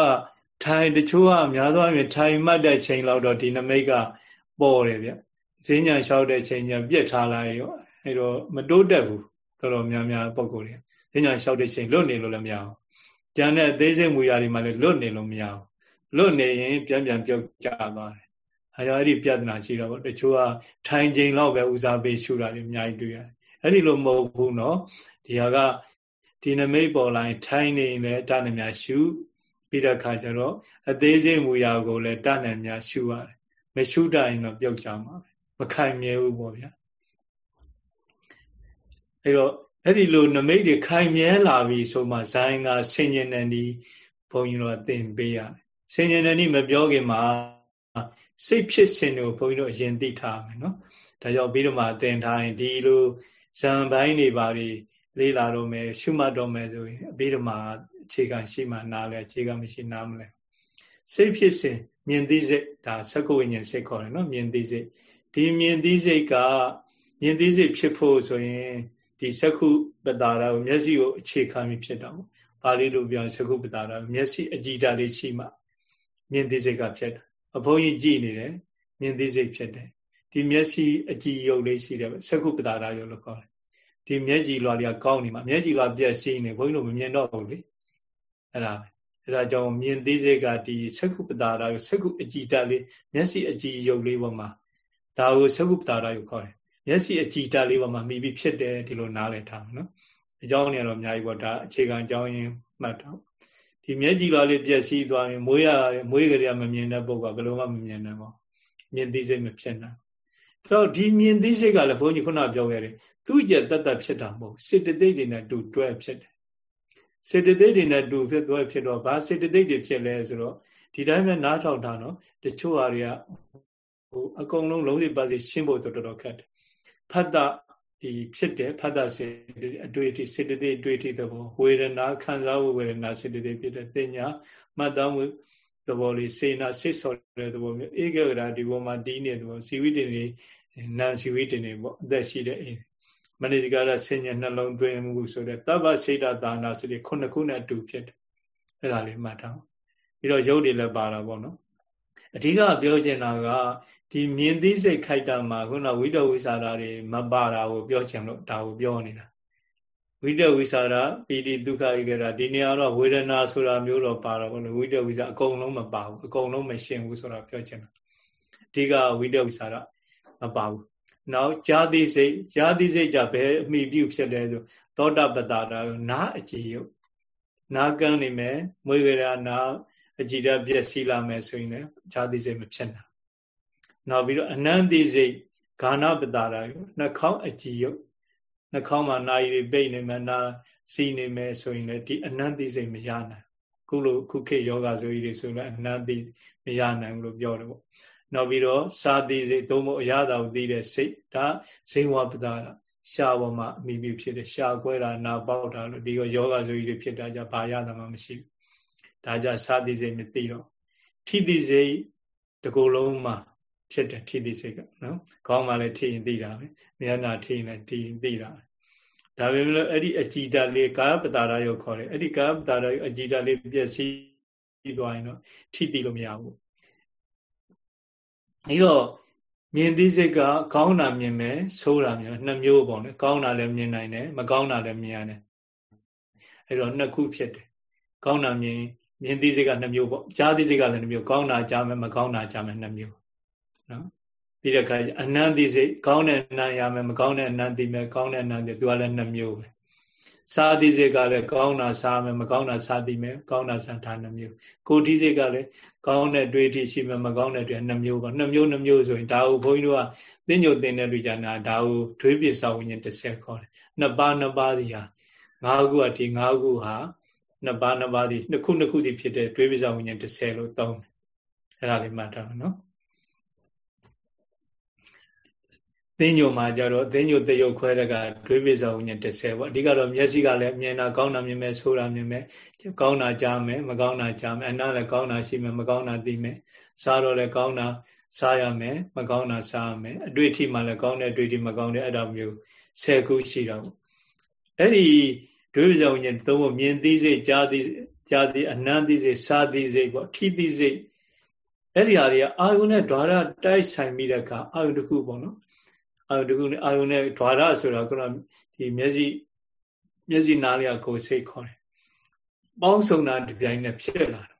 ထိုင်တချို့ကအများသောအားဖြင့်ထိုင်မှတ်တဲ့ချိန်လောက်တော့ဒီနမိတ်ကပေါ်တယ်ဗျဈဉ္ညာလျှောက်တဲ့ချိန်ကျပြက်ထားလိုက်ရောအဲ့တော့မတိုးတက်ဘူးတော်တော်များများပုံကိုယ်တွေဈဉ္ညာလျှောက်တဲ့ချိန်လွတ်နေလို့လည်းမရဘူးကျန်တဲ့အသေးစိတ်မူရာတွေမှာလည်းလွတ်နေလို့မရဘူးလွတ်နေရင်ပြန်ပြန်ပြုတ်ကျသွားတယ် အဲဒါအဲ့ဒီပြဿနာရှိတာပေါ့တချို့ကထိုင်ချိန်လောက်ပဲဦးစားပေးရှုတာတွေအများကြီးတွေ့ရတယ်အဲ့ဒီလိုမဟုတ်ဘူးနော်ဒီဟာကဒီနမိတ်ပေါ်လာရင်ထိုင်နေရင်လည်းတဏ္ဍမြရှုပြီးတဲ့ခါကျတော့အသေးစိတ်မူရာကိုလည်းတဏ္ဍမြရှုရတယ်မရှုတရင်တော့ပြုတ်ကြမှာပဲမခိုင်မြဲဘူးပေါ့ဗျာအဲ့တော့အဲ့ဒီလိုနမိတ်တွေခိုင်မြဲလာပြီဆိုမှဇိုင်းကဆင်ញင်တဲ့ဒီဘုံကြီးတော့သင်ပေးရတယ်ဆင်ញင်တဲ့ဒီမပြောခင်မှာ စိတ်ဖြစ်စဉ်ကိုဘုန်းကြီးတို့အရင်သိထားမယ်နော်ဒါကြောင့်ပြီးတော့မှသင်ထားရင်ဒီလိုဇံပိုင်းတွေပါပြီးလေးလာတော့မယ်ရှုမှတ်တော့မယ်ဆိုရင်အပြီးတော့မှအခြေခံရှိမှနားလဲအခြေခံမရှိနားမလဲစိတ်ဖြစ်စဉ်မြင်သိစိတ်ဒါသက္ကဝိညာဉ်စိတ်ခေါ်တယ်နော်မြင်သိစိတ်ဒီမြင်သိစိတ်ကမြင်သိစိတ်ဖြစ်ဖို့ဆိုရင်ဒီသက္ခုပတာရကိုမျက်စိကိုအခြေခံပြီးဖြစ်တော့ပါဠိလိုပြောသက္ခုပတာရမျက်စိအကြည်ဓာတ်လေးရှိမှမြင်သိစိတ်ကဖြစ်တယ် အဘုန်းကြီးကြည်နေတယ်မြင်သိစိတ်ဖြစ်တယ်ဒီမျက်စိအကြည်ယုတ်လေးရှိတယ်သက္ခုပတာရယုတ်လို့ခေါ်တယ်ဒီမျက်ကြည်လွာတွေကကောင်းနေမှာမျက်ကြည်လွာပြက်စီးနေဘုန်းကြီးတို့မမြင်တော့ဘူးလေအဲ့ဒါပဲအဲ့ဒါကြောင့်မြင်သိစိတ်ကဒီသက္ကုပတာရယုသက္ကုအကြည်တက်လေးမျက်စိအကြည်ယုတ်လေးပေါ်မှာဒါကိုသက္ကုပတာရယုခေါ်တယ်မျက်စိအကြည်တက်လေးပေါ်မှာမိပြီးဖြစ်တယ်ဒီလိုနားလည်ထားမှာနော်အကြောင်းနေတော့အများကြီးပေါ့ဒါအခြေခံအကြောင်းရင်းမှတ်တော့ ဒီမျက်ကြည်လွာလေးပြက်စီးသွားရင်မွေးရမွေးကြရမမြင်တဲ့ပုဂ္ဂိုလ်ကဘယ်လိုမှမမြင်နိုင်ပါဘူးမြင်သိစိတ်မဖြစ်နိုင်တော့ဒီမြင်သိစိတ်ကလည်းဘုန်းကြီးခုနပြောခဲ့တယ်သူ့ကြက်တတ်တတ်ဖြစ်တာမဟုတ်စေတသိက်တွေနဲ့တူတွဲဖြစ်တယ်စေတသိက်တွေနဲ့တူဖြစ်သွားဖြစ်တော့ဘာစေတသိက်တွေဖြစ်လဲဆိုတော့ဒီတိုင်းပဲနားထောင်တာနော်တချို့ဟာတွေကဟိုအကုန်လုံးလုံးစီပါစီရှင်းဖို့ဆိုတော်တော်ခက်တယ်ဖတ်တာ ဒီဖြစ်တယ်ဖတ်တာစေအတွေ့အထိစေတသိက်အတွေ့အထိသဘောဝေဒနာခံစားမှုဝေဒနာစေတသိက်ဖြစ်တဲ့တင်ညာမှတ်သားမှုသဘောလေးစေနာစိတ်ဆော်တဲ့သဘောမျိုးဧကဂရာဒီဘောမှာတီးနေသဘောဇီဝိတင်နေနာဇီဝိတင်နေပေါ့အသက်ရှိတဲ့အိမ်မနိတိကာရဆင်ញနှလုံးသွင်းမှုဆိုတဲ့တပ္ပစိတ်တာနာစတိခုနှစ်ခုနဲ့အတူဖြစ်တယ်အဲ့ဒါလေးမှတ်ထားပြီးတော့ရုပ်တွေလည်းပါတာပေါ့နော် အဓိကပြောချင်တာကဒီမြင်သိစိတ်ခိုက်တာမှာခုနဝိတဝိစာရတွေမပါတာကိုပြောချင်လို့ဒါကိုပြောနေတာဝိတဝိစာရပီတိဒုက္ခဧကရာဒီနေရာတော့ဝေဒနာဆိုတာမျိုးတော့ပါတော့ဘလို့ဝိတဝိစာအကုန်လုံးမပါဘူးအကုန်လုံးမရှင်းဘူးဆိုတာပြောချင်တာအဓိကဝိတဝိစာရမပါဘူးနောက်ဇာတိစိတ်ဇာတိစိတ်ကြဘယ်အမိပြုဖြစ်လဲဆိုသောတာပတ္တာနာအကြည်ယုတ်နာကန်းနေမယ်မွေးကြရနာ အကြည်ဓာတ်ပြည့်စည်လာမယ်ဆိုရင်လည်းဇာတိစိတ်မဖြစ်နိုင်နောက်ပြီးတော့အနန္တိစိတ်ဂါနပတ္တာယနှာခေါင်းအကြည်ယုတ်နှာခေါင်းမှာနာရီပိတ်နေမယ်နာစီနေမယ်ဆိုရင်လည်းဒီအနန္တိစိတ်မရနိုင်ခုလိုခုခေတ်ယောဂဆိုကြီးတွေဆိုလည်းအနန္တိမရနိုင်ဘူးလို့ပြောတယ်ပေါ့နောက်ပြီးတော့စာတိစိတ်သုံးဖို့အရသာကိုသိတဲ့စိတ်ဒါဇိဝပဒါရှားပေါ်မှာအမိမိဖြစ်တယ်ရှားကွဲတာနာပေါက်တာလို့ဒီရောယောဂဆိုကြီးတွေဖြစ်တာကြဘာရတာမှမရှိဘူး ဒါကြစာတိစိတ်မသိတော့ထိတိစိတ်တကူလုံးမှာဖြစ်တယ်ထိတိစိတ်ကနော်ခေါင်းမှာလည်းထိရင်သိတာပဲမျက်နှာထိရင်လည်းထိရင်သိတာဒါပေမဲ့အဲ့ဒီအကြည်ဓာတ်လေးကာယပတာရယောခေါ်တယ်အဲ့ဒီကာယပတာရယောအကြည်ဓာတ်လေးပြည့်စည်သွားရင်တော့ထိသိလို့မရဘူးအဲတော့မြင်သိစိတ်ကကောင်းတာမြင်မယ်ဆိုးတာမြင်နှစ်မျိုးပေါ့လေကောင်းတာလည်းမြင်နိုင်တယ်မကောင်းတာလည်းမြင်ရတယ်အဲတော့နှစ်ခုဖြစ်တယ်ကောင်းတာမြင် မြင်သိစိတ်ကနှစ်မျိုးပေါ့ကြားသိစိတ်ကလည်းနှစ်မျိုးကောင်းတာကြားမယ်မကောင်းတာကြားမယ်နှစ်မျိုးနော်ပြီးတဲ့အခါအနန္တိစိတ်ကောင်းတဲ့အနန္တရမယ်မကောင်းတဲ့အနန္တိမယ်ကောင်းတဲ့အနန္တိသူကလည်းနှစ်မျိုးပဲစားသည့်စိတ်ကလည်းကောင်းတာစားမယ်မကောင်းတာစားသိမယ်ကောင်းတာစားဒါနှမျိုးကိုတိစိတ်ကလည်းကောင်းတဲ့တွေးထိရှိမယ်မကောင်းတဲ့တွေနှမျိုးပါနှမျိုးနှမျိုးဆိုရင်ဒါကိုဘုန်းကြီးတို့ကသိညိုသိတဲ့လူကြနာဒါကိုတွေးပစ္စဝိညာဉ်30ခေါ်တယ်နှစ်ပါးနှစ်ပါးစီဟာငါးခုကဒီငါးခုဟာ နှစ်ပါးနှစ်ပါးစီနှစ်ခုနှစ်ခုစီဖြစ်တဲ့တွေးပစ္စဝိညာဉ်30လို့သုံးတယ်အဲ့ဒါလေးမှတ်ထားပါနော်သင်ညိုမှာကြတော့သင်ညိုတရုတ်ခွဲတဲ့ကဒွေးပိစာဝိညာဉ်30ပေါ့အဓိကတော့မျက်စိကလည်းမြင်တာကောင်းတာမြင်မယ်ဆိုးတာမြင်မယ်ကောင်းတာကြားမယ်မကောင်းတာကြားမယ်အနာလည်းကောင်းတာရှိမယ်မကောင်းတာသိမယ်စားတော့လည်းကောင်းတာစားရမယ်မကောင်းတာစားရမယ်အတွေ့အထိမှလည်းကောင်းတဲ့အတွေ့အထိမကောင်းတဲ့အဲ့ဒါမျိုး10ခုရှိတာပေါ့အဲ့ဒီ ဒွေဆောင်ဉာဏ်သုံးဖို့မြင်သိစိတ်ကြားသိကြားသိအနံ့သိစိတ်စားသိစိတ်ပေါ့ထိသိစိတ်အဲ့ဒီဟာတွေကအာယုနဲ့ဓာရတိုက်ဆိုင်ပြီးတဲ့အခါအာယုတစ်ခုပေါ့နော်အာယုတစ်ခုနဲ့အာယုနဲ့ဓာရဆိုတာကဒီမျက်စိမျက်စိနားလေးကကိုယ်စိတ်ခေါ်တယ်ပေါင်းစုံတာဒီပြိုင်နဲ့ဖြစ်လာတယ်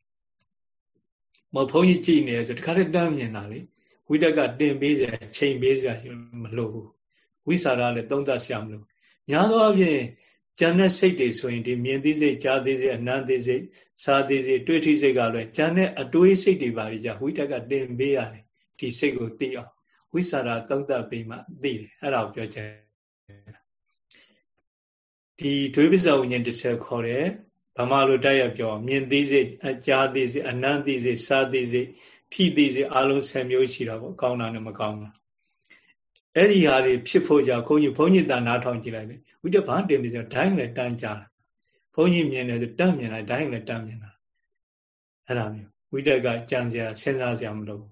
မဘုန်းကြီးကြည့်နေဆိုတခါတည်းတမ်းမြင်တာလေဝိတက်ကတင်ပေးစရာချိန်ပေးစရာမလိုဘူးဝိสารကလည်းသုံးသပ်စရာမလိုညာသောအပြင် ဉာဏ်နဲ့စိတ်တွေဆိုရင်ဒီမြင်သိစိတ်ကြားသိစိတ်အနံ့သိစိတ်စားသိစိတ်တွေ့ထိစိတ်ကလည်းဉာဏ်နဲ့အတွေးစိတ်တွေပါကြဝိတက်ကတင်ပေးရတယ်ဒီစိတ်ကိုသိအောင်ဝိสารသုံးသပ်ပြီးမှသိတယ်အဲ့ဒါကိုပြောချင်ဒီဒွေပစ္စာဝိညာဉ်30ခေါ်တယ်ဗမာလိုတိုက်ရပြော မြင်သိစိတ်အကြားသိစိတ်အနံ့သိစိတ်စားသိစိတ်ထိသိစိတ်အလုံး10မျိုးရှိတာပေါ့ကောင်းတာနဲ့မကောင်းတာ အဲ့ဒီဟာတွေဖြစ်ဖို့ကြောင့်ခွန်ကြီးဘုန်းကြီးတန်နာထောင်ကြည့်လိုက်လေဝိတ္တဘာတင်ပြီးဆိုဒိုင်းလည်းတန်းကြတာဘုန်းကြီးမြင်တယ်ဆိုတန်းမြင်လိုက်ဒိုင်းလည်းတန်းမြင်တာအဲ့ဒါမျိုးဝိတ္တကကြံစရာစဉ်းစားစရာမလိုဘူး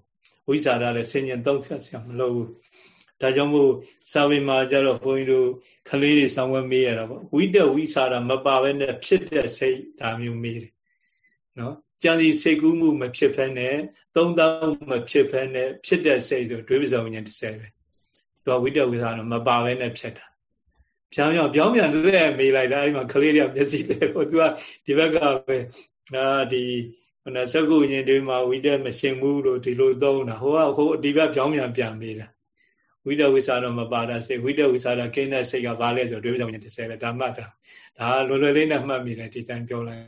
ဝိစာရလည်းဆင်ញံသုံးဆက်ဆရာမလို့ဘူးဒါကြောင့်မို့စာပေမှာကျတော့ဘုန်းကြီးတို့ခလေးတွေဆောင်းဝဲမေးရတာပေါ့ဝိတ္တဝိစာရမပါဘဲနဲ့ဖြစ်တဲ့စိတ်ဒါမျိုးမေးတယ်နော်ကြံစီစိတ်ကူးမှုမဖြစ်ဖဲနဲ့သုံးသောမဖြစ်ဖဲနဲ့ဖြစ်တဲ့စိတ်ဆိုတွေးပစုံဉာဏ်30ပဲ သူကဝိတ္တဝိစာရမပါဘဲနဲ့ဖြစ်တာပြောင်းပြောင်းပြောင်းပြန်တဲ့မေးလိုက်တာအဲ့မှာခလေးတွေကမျက်စိလဲပေါ့သူကဒီဘက်ကပဲအာဒီဟိုနဲ့စကုညင်တွေမှာဝိတက်မရှင်ဘူးလို့ဒီလိုသုံးတာဟိုကဟိုဒီဘက်ပြောင်းပြန်ပြန်ပေးတာဝိတဝိစာတော့မပါတာစိတ်ဝိတဝိစာတော့ကိန်းတဲ့စိတ်ကဘာလဲဆိုတွေးပြောင်းညင်30ပဲဒါမှတ်တာဒါလွယ်လွယ်လေးနဲ့မှတ်မိတယ်ဒီတိုင်းပြောလိုက်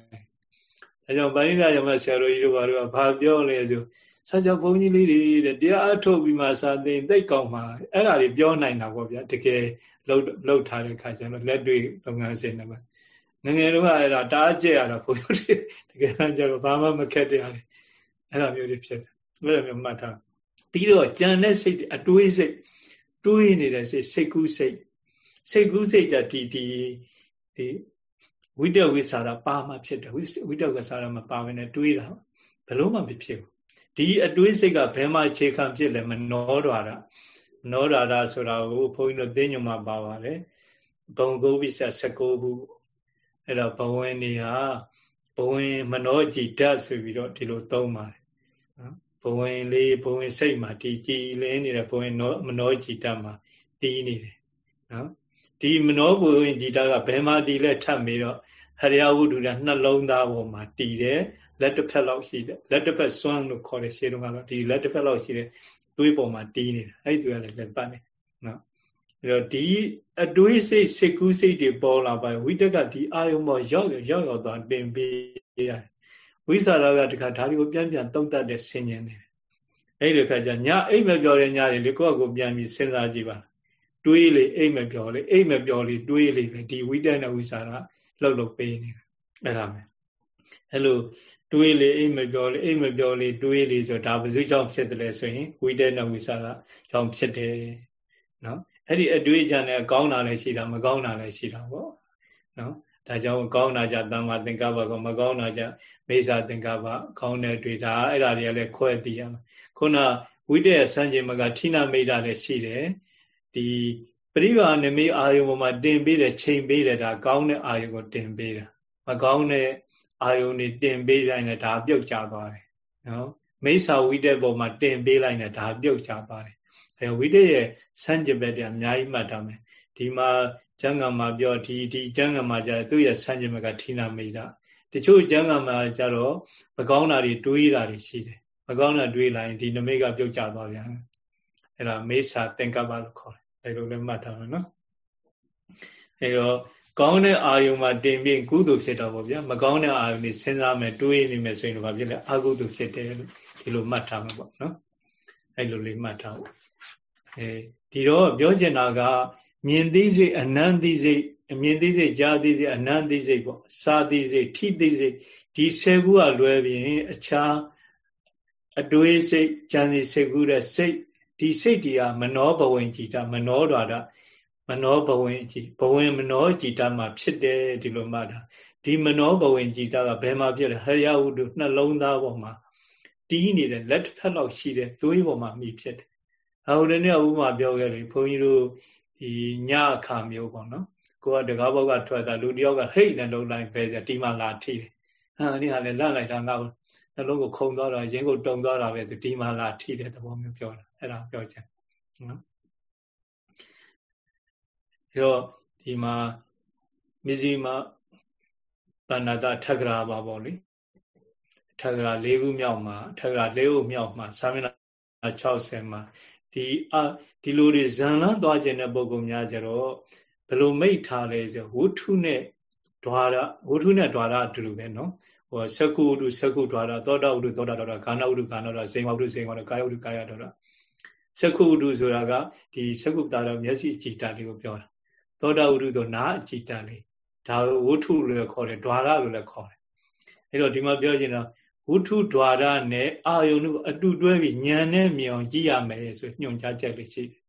အဲကြောင့်ပါဠိရယမဆရာတော်ကြီးတို့ဘာလို့ဘာပြောလဲဆို ဆရာကြောင့်ဘုန်းကြီးလေးတွေတဲ့တရားအထုတ်ပြီးမှစာသင်သိကောင်းမှာအဲ့ဒါတွေပြောနိုင်တာပေါ့ဗျာတကယ်လှုပ်လှုပ်ထားတဲ့ခါကျတော့လက်တွေ့လုပ်ငန်းစဉ်တွေမှာငငယ်တော့အဲ့ဒါတားကျက်ရတာဘုန်းကြီးတကယ်တမ်းကျတော့ဘာမှမခက်တဲ့အရာအဲ့လိုမျိုးတွေဖြစ်တယ်အဲ့လိုမျိုးမှတ်ထားပြီးတော့ကြံတဲ့စိတ်အတွေးစိတ်တွေးနေတဲ့စိတ်စိတ်ကူးစိတ်စိတ်ကူးစိတ်ကြဒီဒီဒီဝိတ္တဝိသရာပါမှဖြစ်တယ်ဝိတ္တဝိသရာမပါဘဲနဲ့တွေးတာဘယ်လို့မှမဖြစ်ဘူး ဒီအတွေးစိတ်ကဘယ်မှာခြေခံဖြစ်လဲမနှောဓာတာမနှောဓာတာဆိုတာကိုဘုန်းကြီးတို့သိညုံမှာပါပါတယ်ဘုံကုတ်ပိဆက်16ခုအဲ့တော့ဘဝင်နေဟာဘဝင်မနောကြည်ဓာတ်ဆိုပြီးတော့ဒီလိုသုံးပါတယ်နော်ဘဝင်လေးဘဝင်စိတ်မှာဒီကြည်လင်းနေတဲ့ဘဝင်မနောကြည်ဓာတ်မှာတီးနေတယ်နော်ဒီမနောဘဝင်ကြည်ဓာတ်ကဘယ်မှာတီးလဲထပ်ပြီးတော့ ဟရိယဝုဒ္ဓရာနှလုံးသားပေါ်မှာတီးတယ်လက်တစ်ဖက်လောက်ရှိတယ်လက်တစ်ဖက်စွမ်းလို့ခေါ်တယ်ရှင်းတော့ကတော့ဒီလက်တစ်ဖက်လောက်ရှိတဲ့သွေးပေါ်မှာတီးနေတာအဲ့ဒီသွေးကလည်းလက်ပတ်နေနော်အဲ့တော့ဒီအတွေးစိတ်စိတ်ကူးစိတ်တွေပေါ်လာပါဝိတက်ကဒီအာယုံပေါ်ရောက်ရောက်ရောက်သွားတင်ပေးရတယ်ဝိစာရကတခါဒါတွေကိုပြန်ပြန်တုံ့တက်တဲ့ဆင်ញင်တယ်အဲ့ဒီခါကျညအိမ်မပြောတဲ့ညတွေလေကိုယ့်အကိုပြန်ပြီးစဉ်းစားကြည့်ပါတွေးလေအိမ်မပြောလေအိမ်မပြောလေတွေးလေပဲဒီဝိတက်နဲ့ဝိစာရ လှုပ်လှုပ်ပေးနေတာအဲ့ဒါပဲအဲ့လိုတွေးလေအိမ်မပြောလေအိမ်မပြောလေတွေးလေဆိုဒါဘယ်သူကြောင့်ဖြစ်တယ်လဲဆိုရင်ဝိတက်နဲ့ဝိစာရကြောင့်ဖြစ်တယ်နော်အဲ့ဒီအတွေးအကြံနဲ့ကောင်းတာလည်းရှိတာမကောင်းတာလည်းရှိတာပေါ့နော်ဒါကြောင့်ကောင်းတာကြတမ္မာသင်္ကပ္ပကမကောင်းတာကြမေဇာသင်္ကပ္ပကောင်းတဲ့တွေ့တာအဲ့ဒါတွေကလည်းခွဲသိရမှာခုနဝိတ္တရဲ့စံချိန်မကဌိနမိတ်တာလည်းရှိတယ်ဒီ ပရိပါနမိအာယုံပေါ်မှာတင်ပေးတယ်ချိန်ပေးတယ်ဒါကောင်းတဲ့အာယုံကိုတင်ပေးတာမကောင်းတဲ့အာယုံတွေတင်ပေးလိုက်ရင်ဒါပြုတ်ကျသွားတယ်နော်မိစ္ဆာဝိတ္တပေါ်မှာတင်ပေးလိုက်ရင်ဒါပြုတ်ကျသွားတယ်အဲဝိတ္တရဲ့စံကျင်ဘက်တွေအများကြီးမှတ်ထားမယ်ဒီမှာကျမ်းဂန်မှာပြောဒီဒီကျမ်းဂန်မှာကျသူ့ရဲ့စံကျင်ဘက်ကဌိနာမိတာတချို့ကျမ်းဂန်မှာကျတော့မကောင်းတာတွေတွေးတာတွေရှိတယ်မကောင်းတာတွေးလိုက်ရင်ဒီနမိတ်ကပြုတ်ကျသွားပြန်အဲ့ဒါမေဆာသင်္ကပ္ပလို့ခေါ်တယ် အဲလိုလည်းမှတ်ထားမယ်နော်အဲတော့ကောင်းတဲ့အာယုံမှာတင်ပြီးကုသိုလ်ဖြစ်တော့ဗောဗျာမကောင်းတဲ့အာယုံนี่စဉ်းစားမယ်တွေးနေမယ်ဆိုရင်တော့ဘာဖြစ်လဲအကုသိုလ်ဖြစ်တယ်လို့ဒီလိုမှတ်ထားမှာပေါ့နော်အဲ့လိုလေးမှတ်ထားဖို့အဲဒီတော့ပြောချင်တာက မြင်သိစိတ်အနန္တိစိတ်အမြင်သိစိတ်ကြားသိစိတ်အနန္တိစိတ်ပေါ့စာသိစိတ်ထိသိစိတ်ဒီဆယ်ခုကလွဲပြီးအခြားအတွေးစိတ်ကြံစီစိတ်ကူးတဲ့စိတ် ဒီစိတ်တွေကမနောဘဝင်ကြည်တာမနောဓာတာမနောဘဝင်ကြည်ဘဝင်မနောကြည်တာမှာဖြစ်တယ်ဒီလိုမှတ်တာဒီမနောဘဝင်ကြည်တာကဘယ်မှာဖြစ်လဲဟရိယဝုဒ္ဓနှလုံးသားပေါ်မှာတီးနေတဲ့လက်တစ်ဖက်လောက်ရှိတဲ့သွေးပေါ်မှာမိဖြစ်တယ်။အခုတနေ့ဥပမာပြောခဲ့လေဘုန်းကြီးတို့ဒီညအခါမျိုးပေါ့နော်။ကိုကတကားဘောက်ကထွက်တာလူတယောက်ကဟိတ်နဲ့လုံးလိုက်ပဲဆိုဒီမှာလာထိတယ်။ဟာဒီဟာလည်းလန့်လိုက်တာငါ့နှလုံးကိုခုံသွားတာရင်းကိုတုံသွားတာပဲဒီမှာလာထိတဲ့သဘောမျိုးပြောတာ အဲ့ဒါပြောချင်နော်အဲတော့ဒီမှာမဇ္ဈိမပဏာတထက္ကရာပါပေါ့လေထက္ကရာ၄ခုမြောက်မှာထက္ကရာ၄ခုမြောက်မှာသာမဏေ60မှာဒီအဒီလိုတွေဇန်လန်းသွားခြင်းတဲ့ပုံကများကြတော့ဘယ်လိုမိတ်ထားလဲဆိုဝုထုနဲ့ဓွာရဝုထုနဲ့ဓွာရအတူတူပဲနော်ဟိုသကုတုသကုဓွာရသောတာဝုတုသောတာဓွာရခန္ဓာဝုတုခန္ဓာဓွာရဇိင်ဝုတုဇိင်ဝုတုကာယဝုတုကာယဓွာရ သကုဥဒုဆိုတာကဒီသကုတာတော်မျက်စိအကြည်တာလေးကိုပြောတာသောတာဥဒုဆိုနားအကြည်တာလေးဒါဝုထုလို့လည်းခေါ်တယ်ဓွာရလို့လည်းခေါ်တယ်အဲ့တော့ဒီမှာပြောချင်တာဝုထုဓွာရနဲ့အာယုန်ကိုအတူတွဲပြီးဉာဏ်နဲ့မြင်အောင်ကြည့်ရမယ်ဆိုညွှန်ကြားချက်လေးရှိတယ်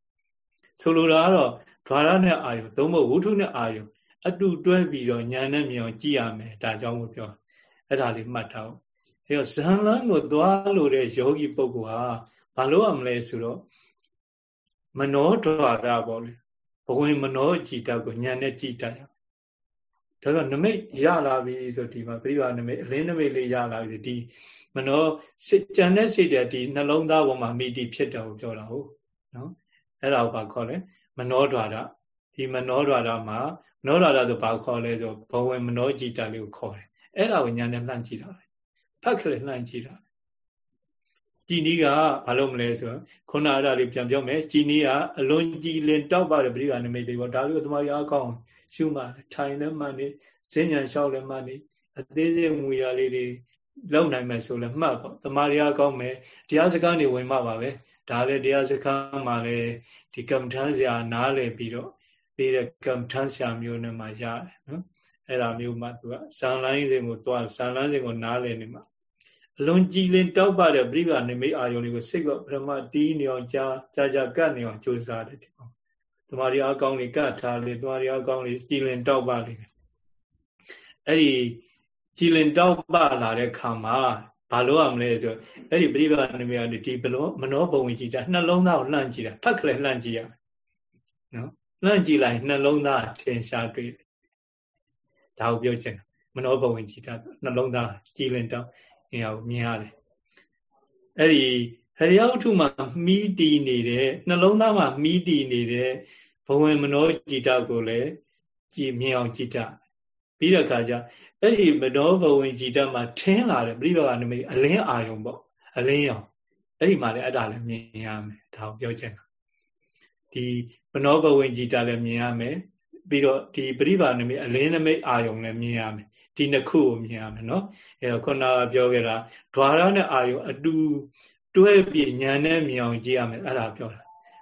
ဆိုလိုတာကတော့ဓွာရနဲ့အာယုန်သုံးဖို့ဝုထုနဲ့အာယုန်အတူတွဲပြီးတော့ဉာဏ်နဲ့မြင်အောင်ကြည့်ရမယ်ဒါကြောင့်ကိုပြောအဲ့ဒါလေးမှတ်ထားအောင်အဲတော့ဇန်လန်းကိုသွားလို့တဲ့ယောဂီပုဂ္ဂိုလ်ဟာ ဘာလို့ရမလဲဆိုတော့မနောဒွါရပေါ့လေဘဝင်မနောကြည်တတ်ကိုဉာဏ်နဲ့ကြည်တတ်ရဒါတော့နမိတ်ရလာပြီဆိုဒီမှာပြိပါနမိတ်အလင်းနမိတ်လေးရလာပြီဒီမနောစိတ်ကြံတဲ့စိတ်တဲ့ဒီနှလုံးသားပေါ်မှာမိတိဖြစ်တယ်ကိုပြောတာဟုတ်နော်အဲ့ဒါကိုဘာခေါ်လဲမနောဒွါရဒီမနောဒွါရမှာမနောဒွါရဆိုဘာခေါ်လဲဆိုဘဝင်မနောကြည်တတ်လေးကိုခေါ်တယ်အဲ့ဒါကိုညာနဲ့လှမ်းကြည့်တာပဲဖတ်ခလေလှမ်းကြည့်တာ ကြည်နီးကဘာလို့မလဲဆိုတော့ခုနအဲ့ဒါလေးပြန်ပြောမယ်ကြည်နီးကအလွန်ကြည်လင်တောက်ပါတယ်ပရိက္ခနမိတ်တွေပေါ့ဒါလေးကိုသမားရအကောင်းရှုမှထိုင်လည်းမှနေဈဉ္ညာလျှောက်လည်းမှနေအသေးစိတ်မူရလေးတွေလောက်နိုင်မယ်ဆိုလည်းမှတ်ပေါ့သမားရအကောင်းမယ်တရားစကားနေဝင်မှပါပဲဒါလည်းတရားစကားမှလည်းဒီကမ္မထမ်းစရာနားလည်ပြီးတော့ပြီးတဲ့ကမ္မထမ်းစရာမျိုးနဲ့မှရတယ်နော်အဲ့ဒါမျိုးမှသူကဇံလိုင်းစဉ်ကိုတွားဇံလန်းစဉ်ကိုနားလည်နေမှာ အလွန်ကြည်လင်တောက်ပတဲ့ပြိပနိမိတ်အာယုန်တွေကိုစိတ်ကပထမတီးနေအောင်ကြာကြာကြာကတ်နေအောင်ကြိုးစားတယ်ဒီမှာတမာရီအကောင်းလေးကတ်ထားလေတမာရီအကောင်းလေးကြည်လင်တောက်ပလေးအဲ့ဒီကြည်လင်တောက်ပလာတဲ့ခါမှာဘာလို့ရမလဲဆိုအဲ့ဒီပြိပနိမိတ်ဒီဘလောမနောဘုံဝင်ကြည်တာနှလုံးသားကိုလှမ်းကြည့်တာဖတ်ခလဲလှမ်းကြည့်ရနော်လှမ်းကြည့်လိုက်နှလုံးသားထင်ရှားတွေ့ဒါကိုပြောချင်တာမနောဘဝင်ကြည်တာနှလုံးသားကြည်လင်တောင်း နေရာကိုမြင်ရတယ်အဲ့ဒီဟရိယဝတ္ထုမှာမီးတီနေတဲ့နှလုံးသားမှာမီးတီနေတဲ့ဘဝင်မနောကြည်တာကိုလည်းကြည်မြင်အောင်ကြည်တာပြီးတော့ခါကျအဲ့ဒီမနောဘဝင်ကြည်တာမှာထင်းလာတဲ့ပြိပကနမိတ်အလင်းအာယုံပေါ့အလင်းရောင်အဲ့ဒီမှာလည်းအဲ့ဒါလည်းမြင်ရမယ်ဒါကိုပြောချင်တာဒီမနောဘဝင်ကြည်တာလည်းမြင်ရမယ် ပြီးတော့ဒီပရိပါနမိတ်အလင်းနမိတ်အာယုံလည်းမြင်ရမယ်ဒီနှစ်ခုကိုမြင်ရမယ်နော်အဲတော့ခုနကပြောခဲ့တာဓွာရနဲ့အာယုံအတူတွဲပြီးညာနဲ့မြင်အောင်ကြည့်ရမယ်အဲ့ဒါပြောတာ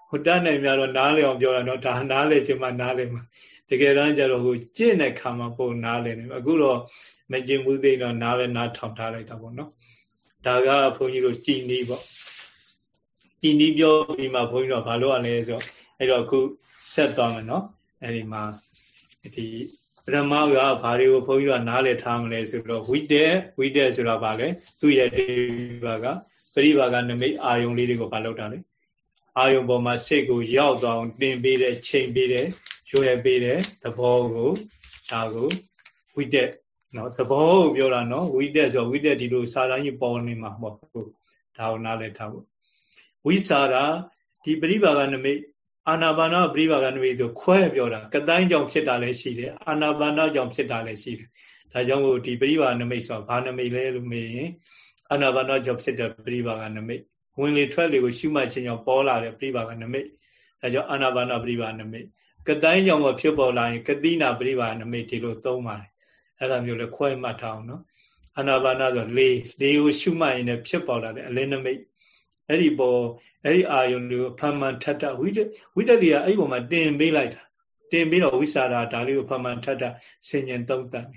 ဟိုတတ်နိုင်များတော့နားလေအောင်ပြောတာတော့ဒါနားလေခြင်းမှနားလေမှာတကယ်တမ်းကျတော့ဟိုကြင့်တဲ့ခါမှာပုံနားလေနေအခုတော့မကျင်ဘူးသိတော့နားလေနားထောင်ထားလိုက်တာပေါ့နော်ဒါကဘုန်းကြီးတို့ကြည်နီးပေါ့ကြည်နီးပြောပြီးမှဘုန်းကြီးတို့ဘာလို့ရလဲဆိုတော့အဲ့တော့အခုဆက်သွားမယ်နော် အဲ့ဒီမှာဒီပရမကဘာတွေကိုဘုန်းကြီးကနားလည်ထားမလဲဆိုတော့ဝိတေဝိတေဆိုတာဘာလဲသူ့ရဲ့ဒီဘာကပရိဘာကနမိတ်အာယုံလေးတွေကိုဘာလုပ်တာလဲအာယုံပေါ်မှာစိတ်ကိုရောက်သွားအောင်တင်ပေးတဲ့ချိန်ပေးတဲ့ရွှဲပေးတဲ့သဘောကိုဒါကိုဝိတက်နော်သဘောကိုပြောတာနော်ဝိတက်ဆိုဝိတက်ဒီလိုစာတိုင်းကြီးပေါ်နေမှာမဟုတ်ဘူးဒါကိုနားလည်ထားဖို့ဝိစာရာဒီပရိဘာကနမိတ် အာနာပါနပရိပါကနမိတ်ဆိုခွဲပြောတာကတိုင်းကြောင့်ဖြစ်တာလည်းရှိတယ်အာနာပါနကြောင့်ဖြစ်တာလည်းရှိတယ်ဒါကြောင့်မို့ဒီပရိပါနမိတ်ဆိုတာဘာနမိတ်လဲလို့မေးရင်အာနာပါနကြောင့်ဖြစ်တဲ့ပရိပါကနမိတ်ဝင်လေထွက်လေကိုရှုမှတ်ခြင်းကြောင့်ပေါ်လာတဲ့ပရိပါကနမိတ်ဒါကြောင့်အာနာပါနပရိပါနမိတ်ကတိုင်းကြောင့်မဖြစ်ပေါ်လာရင်ကတိနာပရိပါနမိတ်ဒီလိုသုံးပါတယ်အဲ့လိုမျိုးလဲခွဲမှတ်ထားအောင်နော်အာနာပါနာဆိုလေလေကိုရှုမှတ်ရင်လည်းဖြစ်ပေါ်လာတယ်အလင်းနမိတ် အဲ့ဒီပေါ်အဲ့ဒီအာယုန်ကိုဖမ်းမှန်ထထဝိတဝိတ္တလီကအဲ့ဒီပေါ်မှာတင်ပေးလိုက်တာတင်ပြီးတော့ဝိစာရာဒါလေးကိုဖမ်းမှန်ထထဆင်ញင်သုံးတတ်တ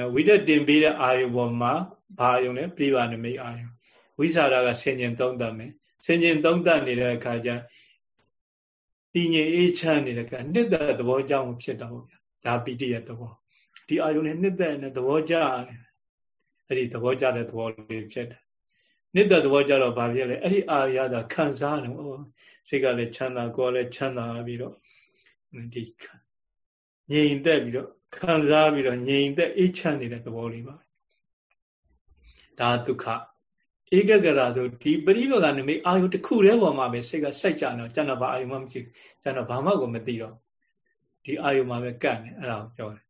ယ်ဝိတ္တတင်ပေးတဲ့အာယုန်ပေါ်မှာဘာအာယုန်လဲပြိပါနမိတ်အာယုန်ဝိစာရာကဆင်ញင်သုံးတတ်မယ်ဆင်ញင်သုံးတတ်နေတဲ့အခါကျတည်ငြိမ်အေးချမ်းနေတဲ့ကနှစ်သက်သဘောကြောင့်ဖြစ်တော့ဗျာဒါပိဋိရဲ့သဘောဒီအာယုန်နဲ့နှစ်သက်နဲ့သဘောကြတယ်အဲ့ဒီသဘောကြတဲ့သဘောလေးဖြစ်တယ် နှစ်သက်သဘောကြတော့ဘာဖြစ်လဲအဲ့ဒီအာရသာခံစားတယ်ဟောစိတ်ကလည်းချမ်းသာကိုယ်လည်းချမ်းသာပြီးတော့ဒီငြိမ်သက်ပြီးတော့ခံစားပြီးတော့ငြိမ်သက်အေးချမ်းနေတဲ့သဘောလေးပါဒါဒုက္ခဧကဂရာဆိုဒီပရိပကနမိတ်အာယုတစ်ခုတည်းပေါ်မှာပဲစိတ်ကစိုက်ကြတော့ကျန်တော့ဘာအာယုမှမကြည့်ကျန်တော့ဘာမှကိုမသိတော့ဒီအာယုမှာပဲကတ်နေအဲ့ဒါကိုပြောတယ်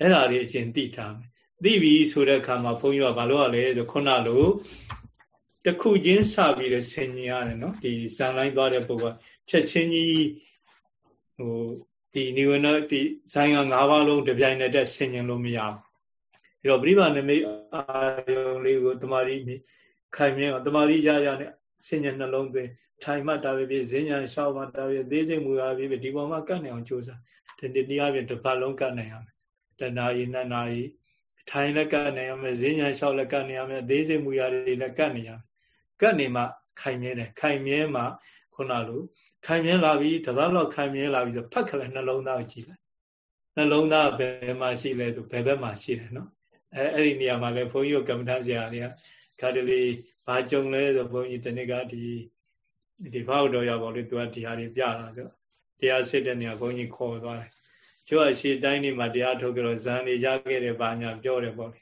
အဲ့ဒါလေးအရင်သိထားမယ်သိပြီဆိုတဲ့အခါမှာဘုန်းကြီးကဘာလို့ ਆ လဲဆိုခုနလို တခုချင်းစပြီးတော့ဆင်ញင်ရတယ်နော်ဒီဇန်လိုင်းသွားတဲ့ပုဂ္ဂိုလ်ချက်ချင်းကြီးဟိုဒီနိဝရဏဒီဇိုင်းက၅ပါးလုံးတပြိုင်တည်းတက်ဆင်ញင်လို့မရဘူးဒါတော့ပြိဗာနမိတ်အာယုံလေးကိုတမာရီခိုင်မြဲအောင်တမာရီရရနဲ့ဆင်ញင်နှလုံးသွင်းထိုင်မှတာပဲဖြစ်ဈဉ္ညာရှောက်မှတာပဲသေးစိတ်မူရပြီဒီပေါ်မှာကတ်နိုင်အောင်ကြိုးစားဒီတရားပြင်တစ်ပတ်လုံးကတ်နိုင်အောင်တဏှာရီနတ်နာရီထိုင်လည်းကတ်နိုင်ရမယ်ဈဉ္ညာလျှောက်လည်းကတ်နိုင်ရမယ်သေးစိတ်မူရတွေလည်းကတ်နိုင်ရမယ် ကတ်နေမှခိုင်မြဲတယ်ခိုင်မြဲမှခုနလိုခိုင်မြဲလာပြီတပတ်လောက်ခိုင်မြဲလာပြီဆိုဖတ်ခလဲနှလုံးသားကိုကြည့်လိုက်နှလုံးသားဘယ်မှာရှိလဲဆိုဘယ်ဘက်မှာရှိတယ်နော်အဲအဲ့ဒီနေရာမှာလဲဘုန်းကြီးတို့ကမ္မထာဆရာတွေကခါတလေဘာကြုံလဲဆိုဘုန်းကြီးတနေ့ကဒီဒီဘောက်တော်ရပါလို့သူကဒီဟာတွေပြတာဆိုတရားစစ်တဲ့နေရာဘုန်းကြီးခေါ်သွားတယ်ကျိုးအရှိတိုင်းနေမှာတရားထုတ်ကြတော့ဇန်နေရခဲ့တယ်ဘာညာပြောတယ်ပေါ့လေ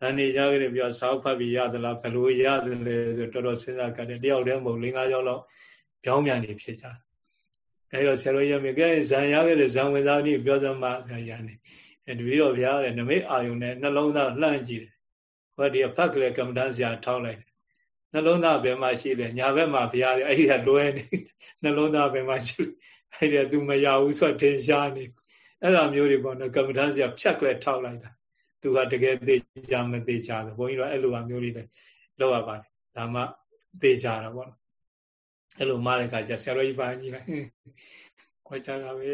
ဇန်နေရခဲ့တယ်ပြောစောက်ဖတ်ပြီးရသလားဘယ်လိုရတယ်လဲဆိုတော်တော်စဉ်းစားကြတယ်တယောက်တည်းမဟုတ်၄၅ယောက်လောက်ပြောင်းပြန်နေဖြစ်ကြတယ်အဲတော့ဆရာတော်ရမြေကဲဇန်ရခဲ့တဲ့ဇန်ဝင်စားပြီးပြောစမ်းပါဆရာရနေအဲတပည့်တော်ဘုရားတဲ့နမိတ်အာယုန်နဲ့နှလုံးသားလှမ်းကြည့်တယ်ဟောဒီဖတ်ကလေးကမ္မဋ္ဌာန်းဆရာထောက်လိုက်တယ်နှလုံးသားဘယ်မှာရှိလဲညာဘက်မှာဘုရားတဲ့အဲ့ဒီကလွဲနေနှလုံးသားဘယ်မှာရှိလဲအဲ့ဒီက तू မရဘူးဆိုတော့ထင်ရှားနေအဲ့လိုမျိုးတွေပေါ့နော်ကမ္မထမ်းဆရာဖြတ်ကလေးထောက်လိုက်တာ သူကတကယ်သိကြမသိကြဘူးဘုန်းကြီးတို့အဲ့လိုအမျိုးလေးတွေလောက်ရပါတယ်ဒါမှသိကြတာပေါ့နော်အဲ့လိုမှတဲ့အခါကျဆရာတော်ကြီးပါကြီးလိုက်ခွဲကြတာပဲ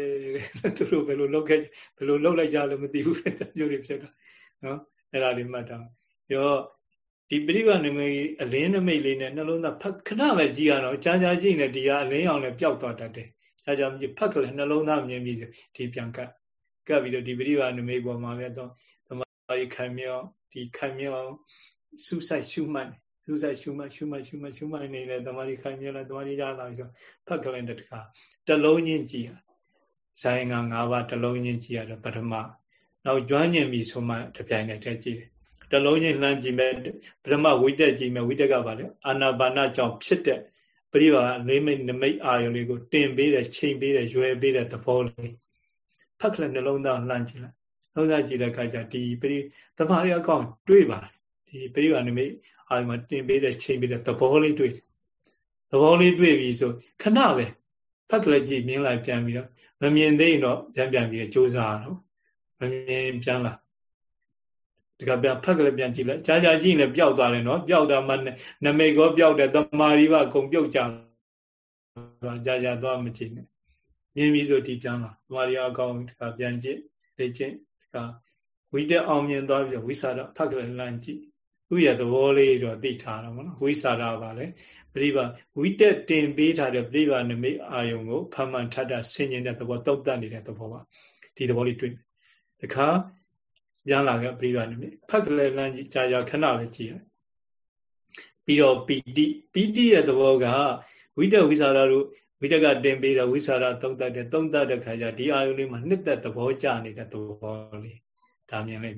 သူတို့ဘယ်လိုလုပ်ခဲ့ဘယ်လိုလုပ်လိုက်ကြလို့မသိဘူးတဲ့မျိုးတွေဖြစ်တာနော်အဲ့ဒါလေးမှတ်တာပြီးတော့ဒီပရိဝနမိတ်အလင်းနမိတ်လေးနဲ့နှလုံးသားခဏပဲကြည့်ရတော့ကြာကြာကြည့်နေဒီကအလင်းအောင်လည်းပျောက်သွားတတ်တယ်ဒါကြောင့်ဖတ်ကလေးနှလုံးသားမြင်ပြီးဒီပြန်ကတ်ကပ်ပြီးတော့ဒီပရိပါနမိတ်ပေါ်မှာပဲတော့ သမာဓိခံမြောက်ဒီခံမြောက်စူးစိုက်ရှုမှတ်စူးစိုက်ရှုမှတ်ရှုမှတ်ရှုမှတ်ရှုမှတ်နေတဲ့သမာဓိခံမြောက်လားသမာဓိရလာဆိုဖတ်ကလေးတစ်ခါတလုံးချင်းကြည့်ရဇိုင်းက၅ပါးတလုံးချင်းကြည့်ရတော့ပထမနောက်ကျွမ်းကျင်ပြီဆိုမှတပြိုင်တည်းတည်းကြည့်တယ်တလုံးချင်းလှမ်းကြည့်မဲ့ပထမဝိတက်ကြည့်မဲ့ဝိတက်ကပါလေအာနာပါနကြောင့်ဖြစ်တဲ့ပရိပါလေးမိတ်နမိတ်အာယုလေးကိုတင်ပေးတယ်ချိန်ပေးတယ်ရွယ်ပေးတဲ့သဘောလေးဖတ်ကလေးနှလုံးသားလှမ်းကြည့်လိုက် နှလုံးသားကြည့်တဲ့အခါကျဒီပရိသမားရအကောင်တွေးပါတယ်ဒီပရိပါနမိတ်အာယုမှာတင်ပေးတဲ့ချိန်ပေးတဲ့သဘောလေးတွေးသဘောလေးတွေးပြီးဆိုခဏပဲဖတ်ကလေးကြည့်မြင်လိုက်ပြန်ပြီးတော့မမြင်သေးရင်တော့ပြန်ပြန်ပြီးစူးစမ်းရအောင်မမြင်ပြန်လာဒီကပြန်ဖက်ကလေးပြန်ကြည့်လိုက်ကြာကြာကြည့်ရင်လည်းပျောက်သွားတယ်နော်ပျောက်တာမှနမိတ်ကောပျောက်တယ်တမာရီပါအကုန်ပြုတ်ကြသွားကြာကြာသွားမကြည့်နဲ့မြင်ပြီးဆိုဒီပြန်လာတမာရီအကောင်ဒီကပြန်ကြည့်လေ့ကျင့် ဒီကဝိတက်အောင်မြင်သွားပြီးဝိစာရဖက်ကလေးလမ်းကြည့်ဥရသဘောလေးတော့သိထားတော့မနော်ဝိစာရပါလေပရိပါဝိတက်တင်ပေးထားတဲ့ပရိပါနမိတ်အာယုံကိုဖမှန်ထတာဆင်ញင်တဲ့သဘောတုတ်တတ်နေတဲ့သဘောပါဒီသဘောလေးတွေ့တခါပြန်လာခဲ့ပြီးတော့နေဖက်ကလေးလမ်းကြာကြာခဏလေးကြည့်ရပြီးတော့ပီတိပီတိရဲ့သဘောကဝိတဝိသရာတို့ဝိတကတင်ပေးတော့ဝိသရာသုံးတတ်တယ်သုံးတတ်တဲ့ခါကျဒီအာယုလေးမှာနှစ်သက်သဘောကျနေတဲ့သဘောလေးဒါမြင်လိုက်